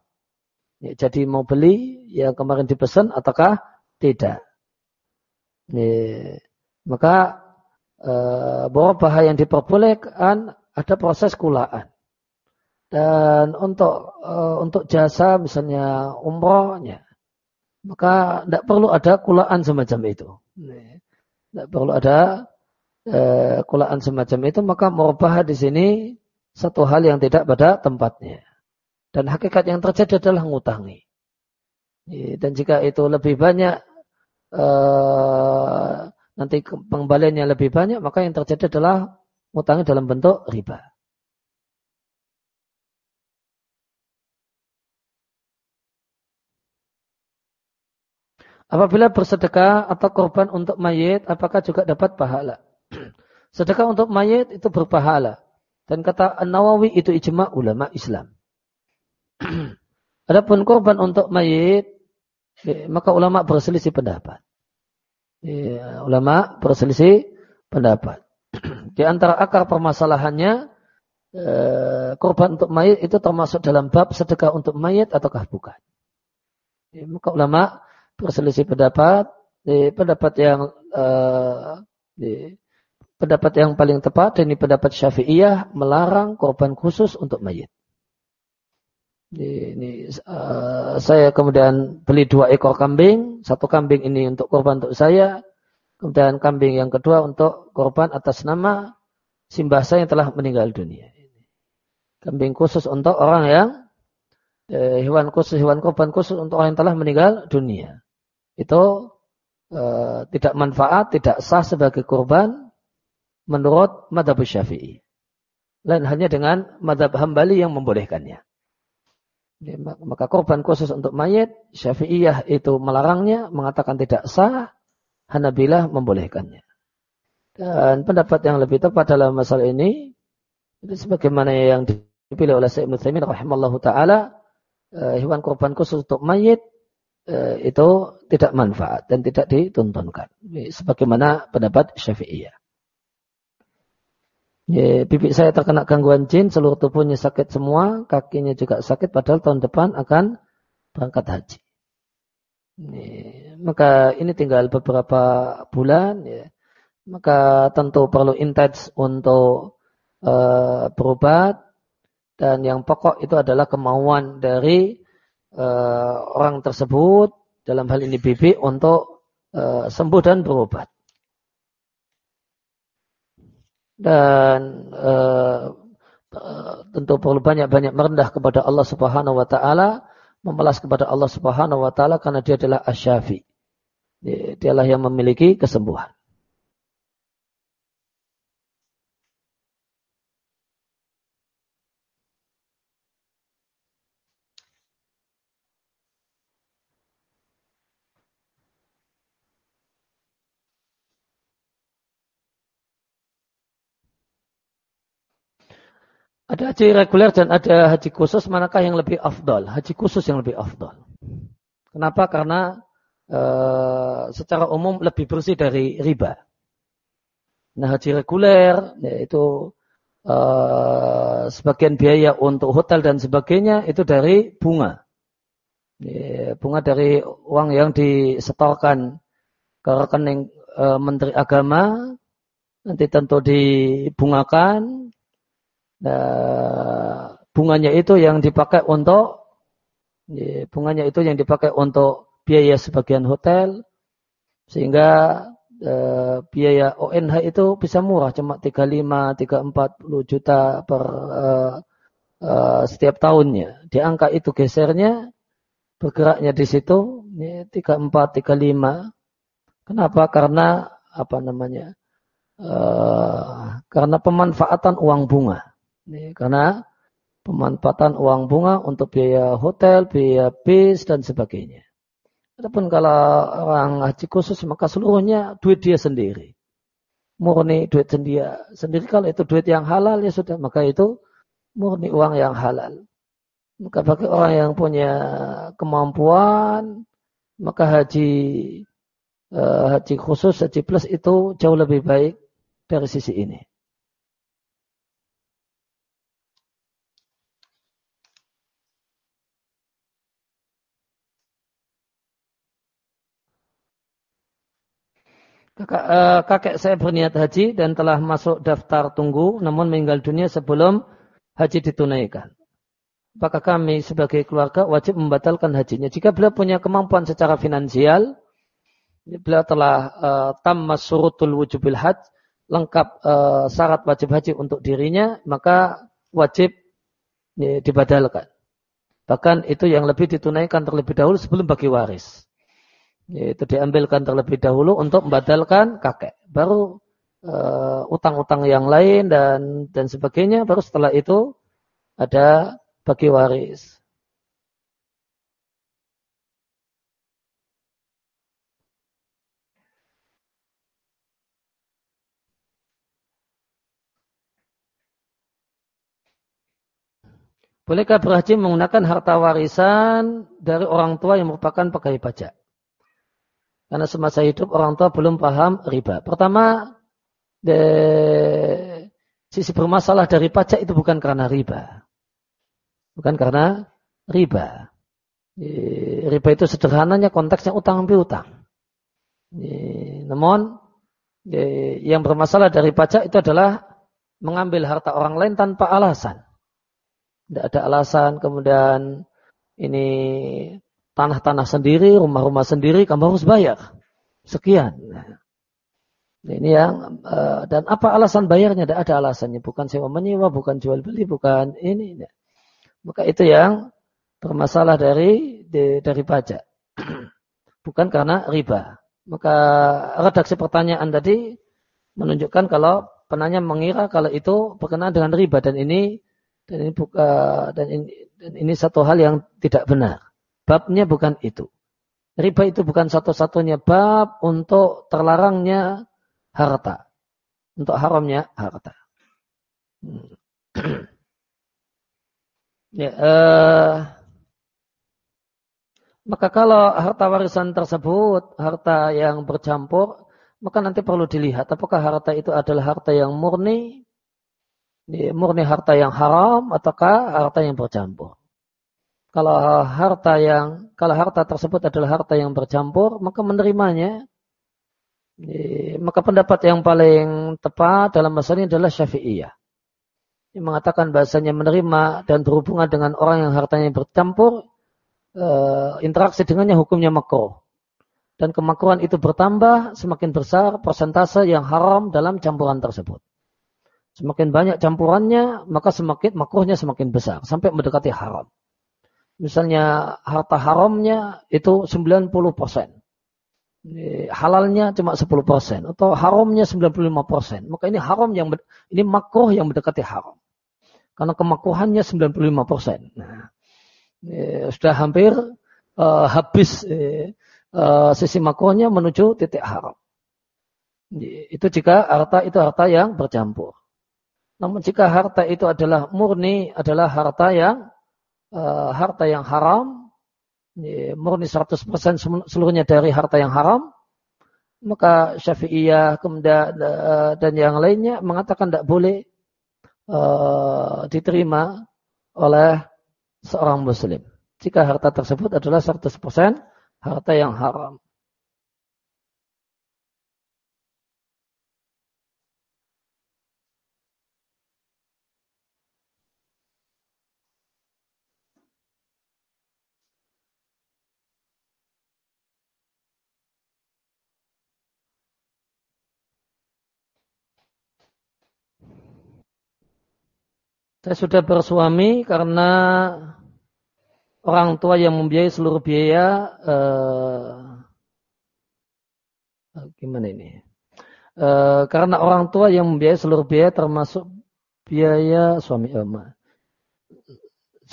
Ya, jadi mau beli yang kemarin dipesan ataukah tidak. Ya, maka eh, bahwa yang diperbolehkan ada proses kulaan. Dan untuk uh, untuk jasa misalnya umrohnya, maka tidak perlu ada kulaan semacam itu. Tidak perlu ada uh, kulaan semacam itu, maka merubah di sini satu hal yang tidak pada tempatnya. Dan hakikat yang terjadi adalah ngutangi. Dan jika itu lebih banyak, uh, nanti pengembaliannya lebih banyak, maka yang terjadi adalah ngutangi dalam bentuk riba. Apabila bersedekah atau korban untuk mayit, apakah juga dapat pahala? Sedekah untuk mayit itu berpahala. Dan kata An-Nawawi itu ijma ulama Islam. Adapun korban untuk mayit, ya, maka ulama berselisih pendapat. Ya, ulama berselisih pendapat. Di antara akar permasalahannya, eh, korban untuk mayit itu termasuk dalam bab sedekah untuk mayit ataukah bukan. Ya, maka ulama berselisih pendapat di pendapat yang uh, pendapat yang paling tepat ini pendapat Syafi'iyah melarang korban khusus untuk mayit. Ini uh, saya kemudian beli dua ekor kambing, satu kambing ini untuk korban untuk saya, kemudian kambing yang kedua untuk korban atas nama simbah saya yang telah meninggal dunia. Kambing khusus untuk orang yang eh, hewan khusus, hewan korban khusus untuk orang yang telah meninggal dunia itu e, tidak manfaat, tidak sah sebagai kurban menurut madhab syafi'i. Lain hanya dengan madhab hambali yang membolehkannya. Maka korban khusus untuk mayat, syafi'iyah itu melarangnya, mengatakan tidak sah, Hanabilah membolehkannya. Dan pendapat yang lebih tepat dalam masalah ini, itu sebagaimana yang dipilih oleh Syekh Ibnu rahimallahu taala uh, hewan kurban khusus untuk mayit uh, itu tidak manfaat dan tidak dituntunkan sebagaimana pendapat Syafi'iyah. Ya, bibi saya terkena gangguan jin, seluruh tubuhnya sakit semua, kakinya juga sakit, padahal tahun depan akan berangkat haji. Ya, maka ini tinggal beberapa bulan, ya. maka tentu perlu intens untuk uh, berobat, dan yang pokok itu adalah kemauan dari uh, orang tersebut, dalam hal ini bibi, untuk uh, sembuh dan berobat dan uh, tentu perlu banyak-banyak merendah kepada Allah Subhanahu wa taala, memelas kepada Allah Subhanahu wa taala karena dia adalah asyafi. Dialah yang memiliki kesembuhan. Ada haji reguler dan ada haji khusus, manakah yang lebih afdal? Haji khusus yang lebih afdal. Kenapa? Karena e, secara umum lebih bersih dari riba. Nah haji reguler yaitu e, sebagian biaya untuk hotel dan sebagainya itu dari bunga. E, bunga dari uang yang disetorkan ke rekening e, Menteri Agama nanti tentu dibungakan Nah, bunganya itu yang dipakai untuk bunganya itu yang dipakai untuk biaya sebagian hotel sehingga eh, biaya ONH itu bisa murah cuma 35 340 juta per eh, eh, setiap tahunnya. Di angka itu gesernya bergeraknya di situ ya, 34 35. Kenapa? Karena apa namanya? Karena pemanfaatan uang bunga. Karena pemanfaatan uang bunga untuk biaya hotel, biaya bis, dan sebagainya. Adapun kalau orang haji khusus maka seluruhnya duit dia sendiri. Murni duit sendiri. Sendiri kalau itu duit yang halal ya sudah maka itu murni uang yang halal. Maka bagi orang yang punya kemampuan maka haji uh, haji khusus, haji plus itu jauh lebih baik dari sisi ini. Uh, kakek saya berniat haji dan telah masuk daftar tunggu namun meninggal dunia sebelum haji ditunaikan. Apakah kami sebagai keluarga wajib membatalkan hajinya? Jika beliau punya kemampuan secara finansial, beliau telah uh, surutul wujubil haj, lengkap uh, syarat wajib haji untuk dirinya, maka wajib ya, dibadalkan. Bahkan itu yang lebih ditunaikan terlebih dahulu sebelum bagi waris yaitu diambilkan terlebih dahulu untuk membatalkan kakek. Baru uh, utang-utang yang lain dan dan sebagainya. Baru setelah itu ada bagi waris. Bolehkah berhaji menggunakan harta warisan dari orang tua yang merupakan pegawai pajak? Karena semasa hidup orang tua belum paham riba. Pertama, de, sisi bermasalah dari pajak itu bukan karena riba. Bukan karena riba. Riba itu sederhananya konteksnya utang piutang. Namun yang bermasalah dari pajak itu adalah mengambil harta orang lain tanpa alasan. Tidak ada alasan kemudian ini tanah-tanah sendiri, rumah-rumah sendiri, kamu harus bayar. Sekian. Ini yang uh, dan apa alasan bayarnya? Tidak ada alasannya. Bukan sewa menyewa, bukan jual beli, bukan ini. Maka itu yang bermasalah dari dari pajak. bukan karena riba. Maka redaksi pertanyaan tadi menunjukkan kalau penanya mengira kalau itu berkenaan dengan riba dan ini dan ini dan ini, dan ini satu hal yang tidak benar. Babnya bukan itu. Riba itu bukan satu-satunya bab untuk terlarangnya harta. Untuk haramnya harta. Hmm. Ya, uh, maka kalau harta warisan tersebut harta yang bercampur, maka nanti perlu dilihat apakah harta itu adalah harta yang murni, murni harta yang haram ataukah harta yang bercampur. Kalau harta yang kalau harta tersebut adalah harta yang bercampur, maka menerimanya maka pendapat yang paling tepat dalam masalah ini adalah Syafi'iyah. Yang mengatakan bahasanya menerima dan berhubungan dengan orang yang hartanya bercampur uh, interaksi dengannya hukumnya makruh. Dan kemakruhan itu bertambah semakin besar persentase yang haram dalam campuran tersebut. Semakin banyak campurannya, maka semakin makruhnya semakin besar sampai mendekati haram. Misalnya harta haramnya itu 90 persen. Halalnya cuma 10 persen. Atau haramnya 95 persen. Maka ini haram yang, ini makruh yang mendekati haram. Karena kemakruhannya 95 persen. Nah, eh, sudah hampir uh, habis eh, uh, sisi makronya menuju titik haram. Itu jika harta itu harta yang bercampur. Namun jika harta itu adalah murni adalah harta yang uh, harta yang haram, murni 100% seluruhnya dari harta yang haram, maka Syafi'iyah kemudian uh, dan yang lainnya mengatakan tidak boleh uh, diterima oleh seorang muslim. Jika harta tersebut adalah 100% harta yang haram. Saya sudah bersuami karena orang tua yang membiayai seluruh biaya uh, gimana ini? Uh, karena orang tua yang membiayai seluruh biaya termasuk biaya suami emak.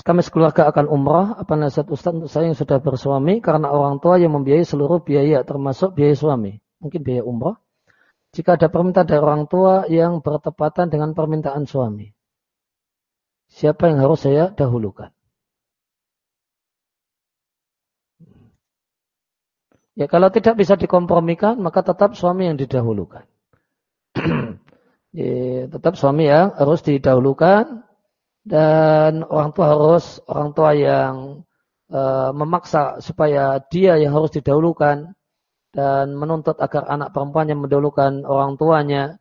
Kami sekeluarga akan umrah. Apa nasihat Ustaz untuk saya yang sudah bersuami karena orang tua yang membiayai seluruh biaya termasuk biaya suami. Mungkin biaya umrah. Jika ada permintaan dari orang tua yang bertepatan dengan permintaan suami. Siapa yang harus saya dahulukan? Ya kalau tidak bisa dikompromikan maka tetap suami yang didahulukan. ya, tetap suami yang harus didahulukan dan orang tua harus orang tua yang uh, memaksa supaya dia yang harus didahulukan dan menuntut agar anak perempuannya mendahulukan orang tuanya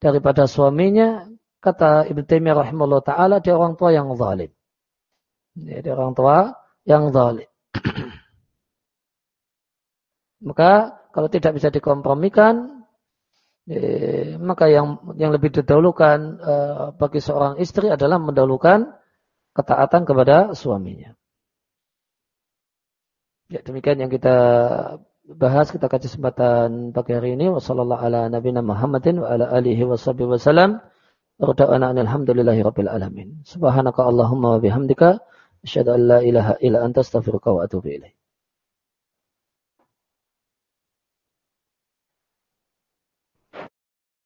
daripada suaminya kata Ibnu Taimiyah rahimahullah taala dia orang tua yang zalim. Dia orang tua yang zalim. Maka kalau tidak bisa dikompromikan, eh, maka yang yang lebih didahulukan eh, bagi seorang istri adalah mendahulukan ketaatan kepada suaminya. Ya, demikian yang kita bahas kita kaji kesempatan pagi hari ini wasallallahu ala nabiyina Muhammadin wa ala alihi wasallam Rada'ana alhamdulillahi rabbil alamin. Subhanaka Allahumma wa bihamdika asyhadu an la ilaha illa anta astaghfiruka wa atubu ilaik.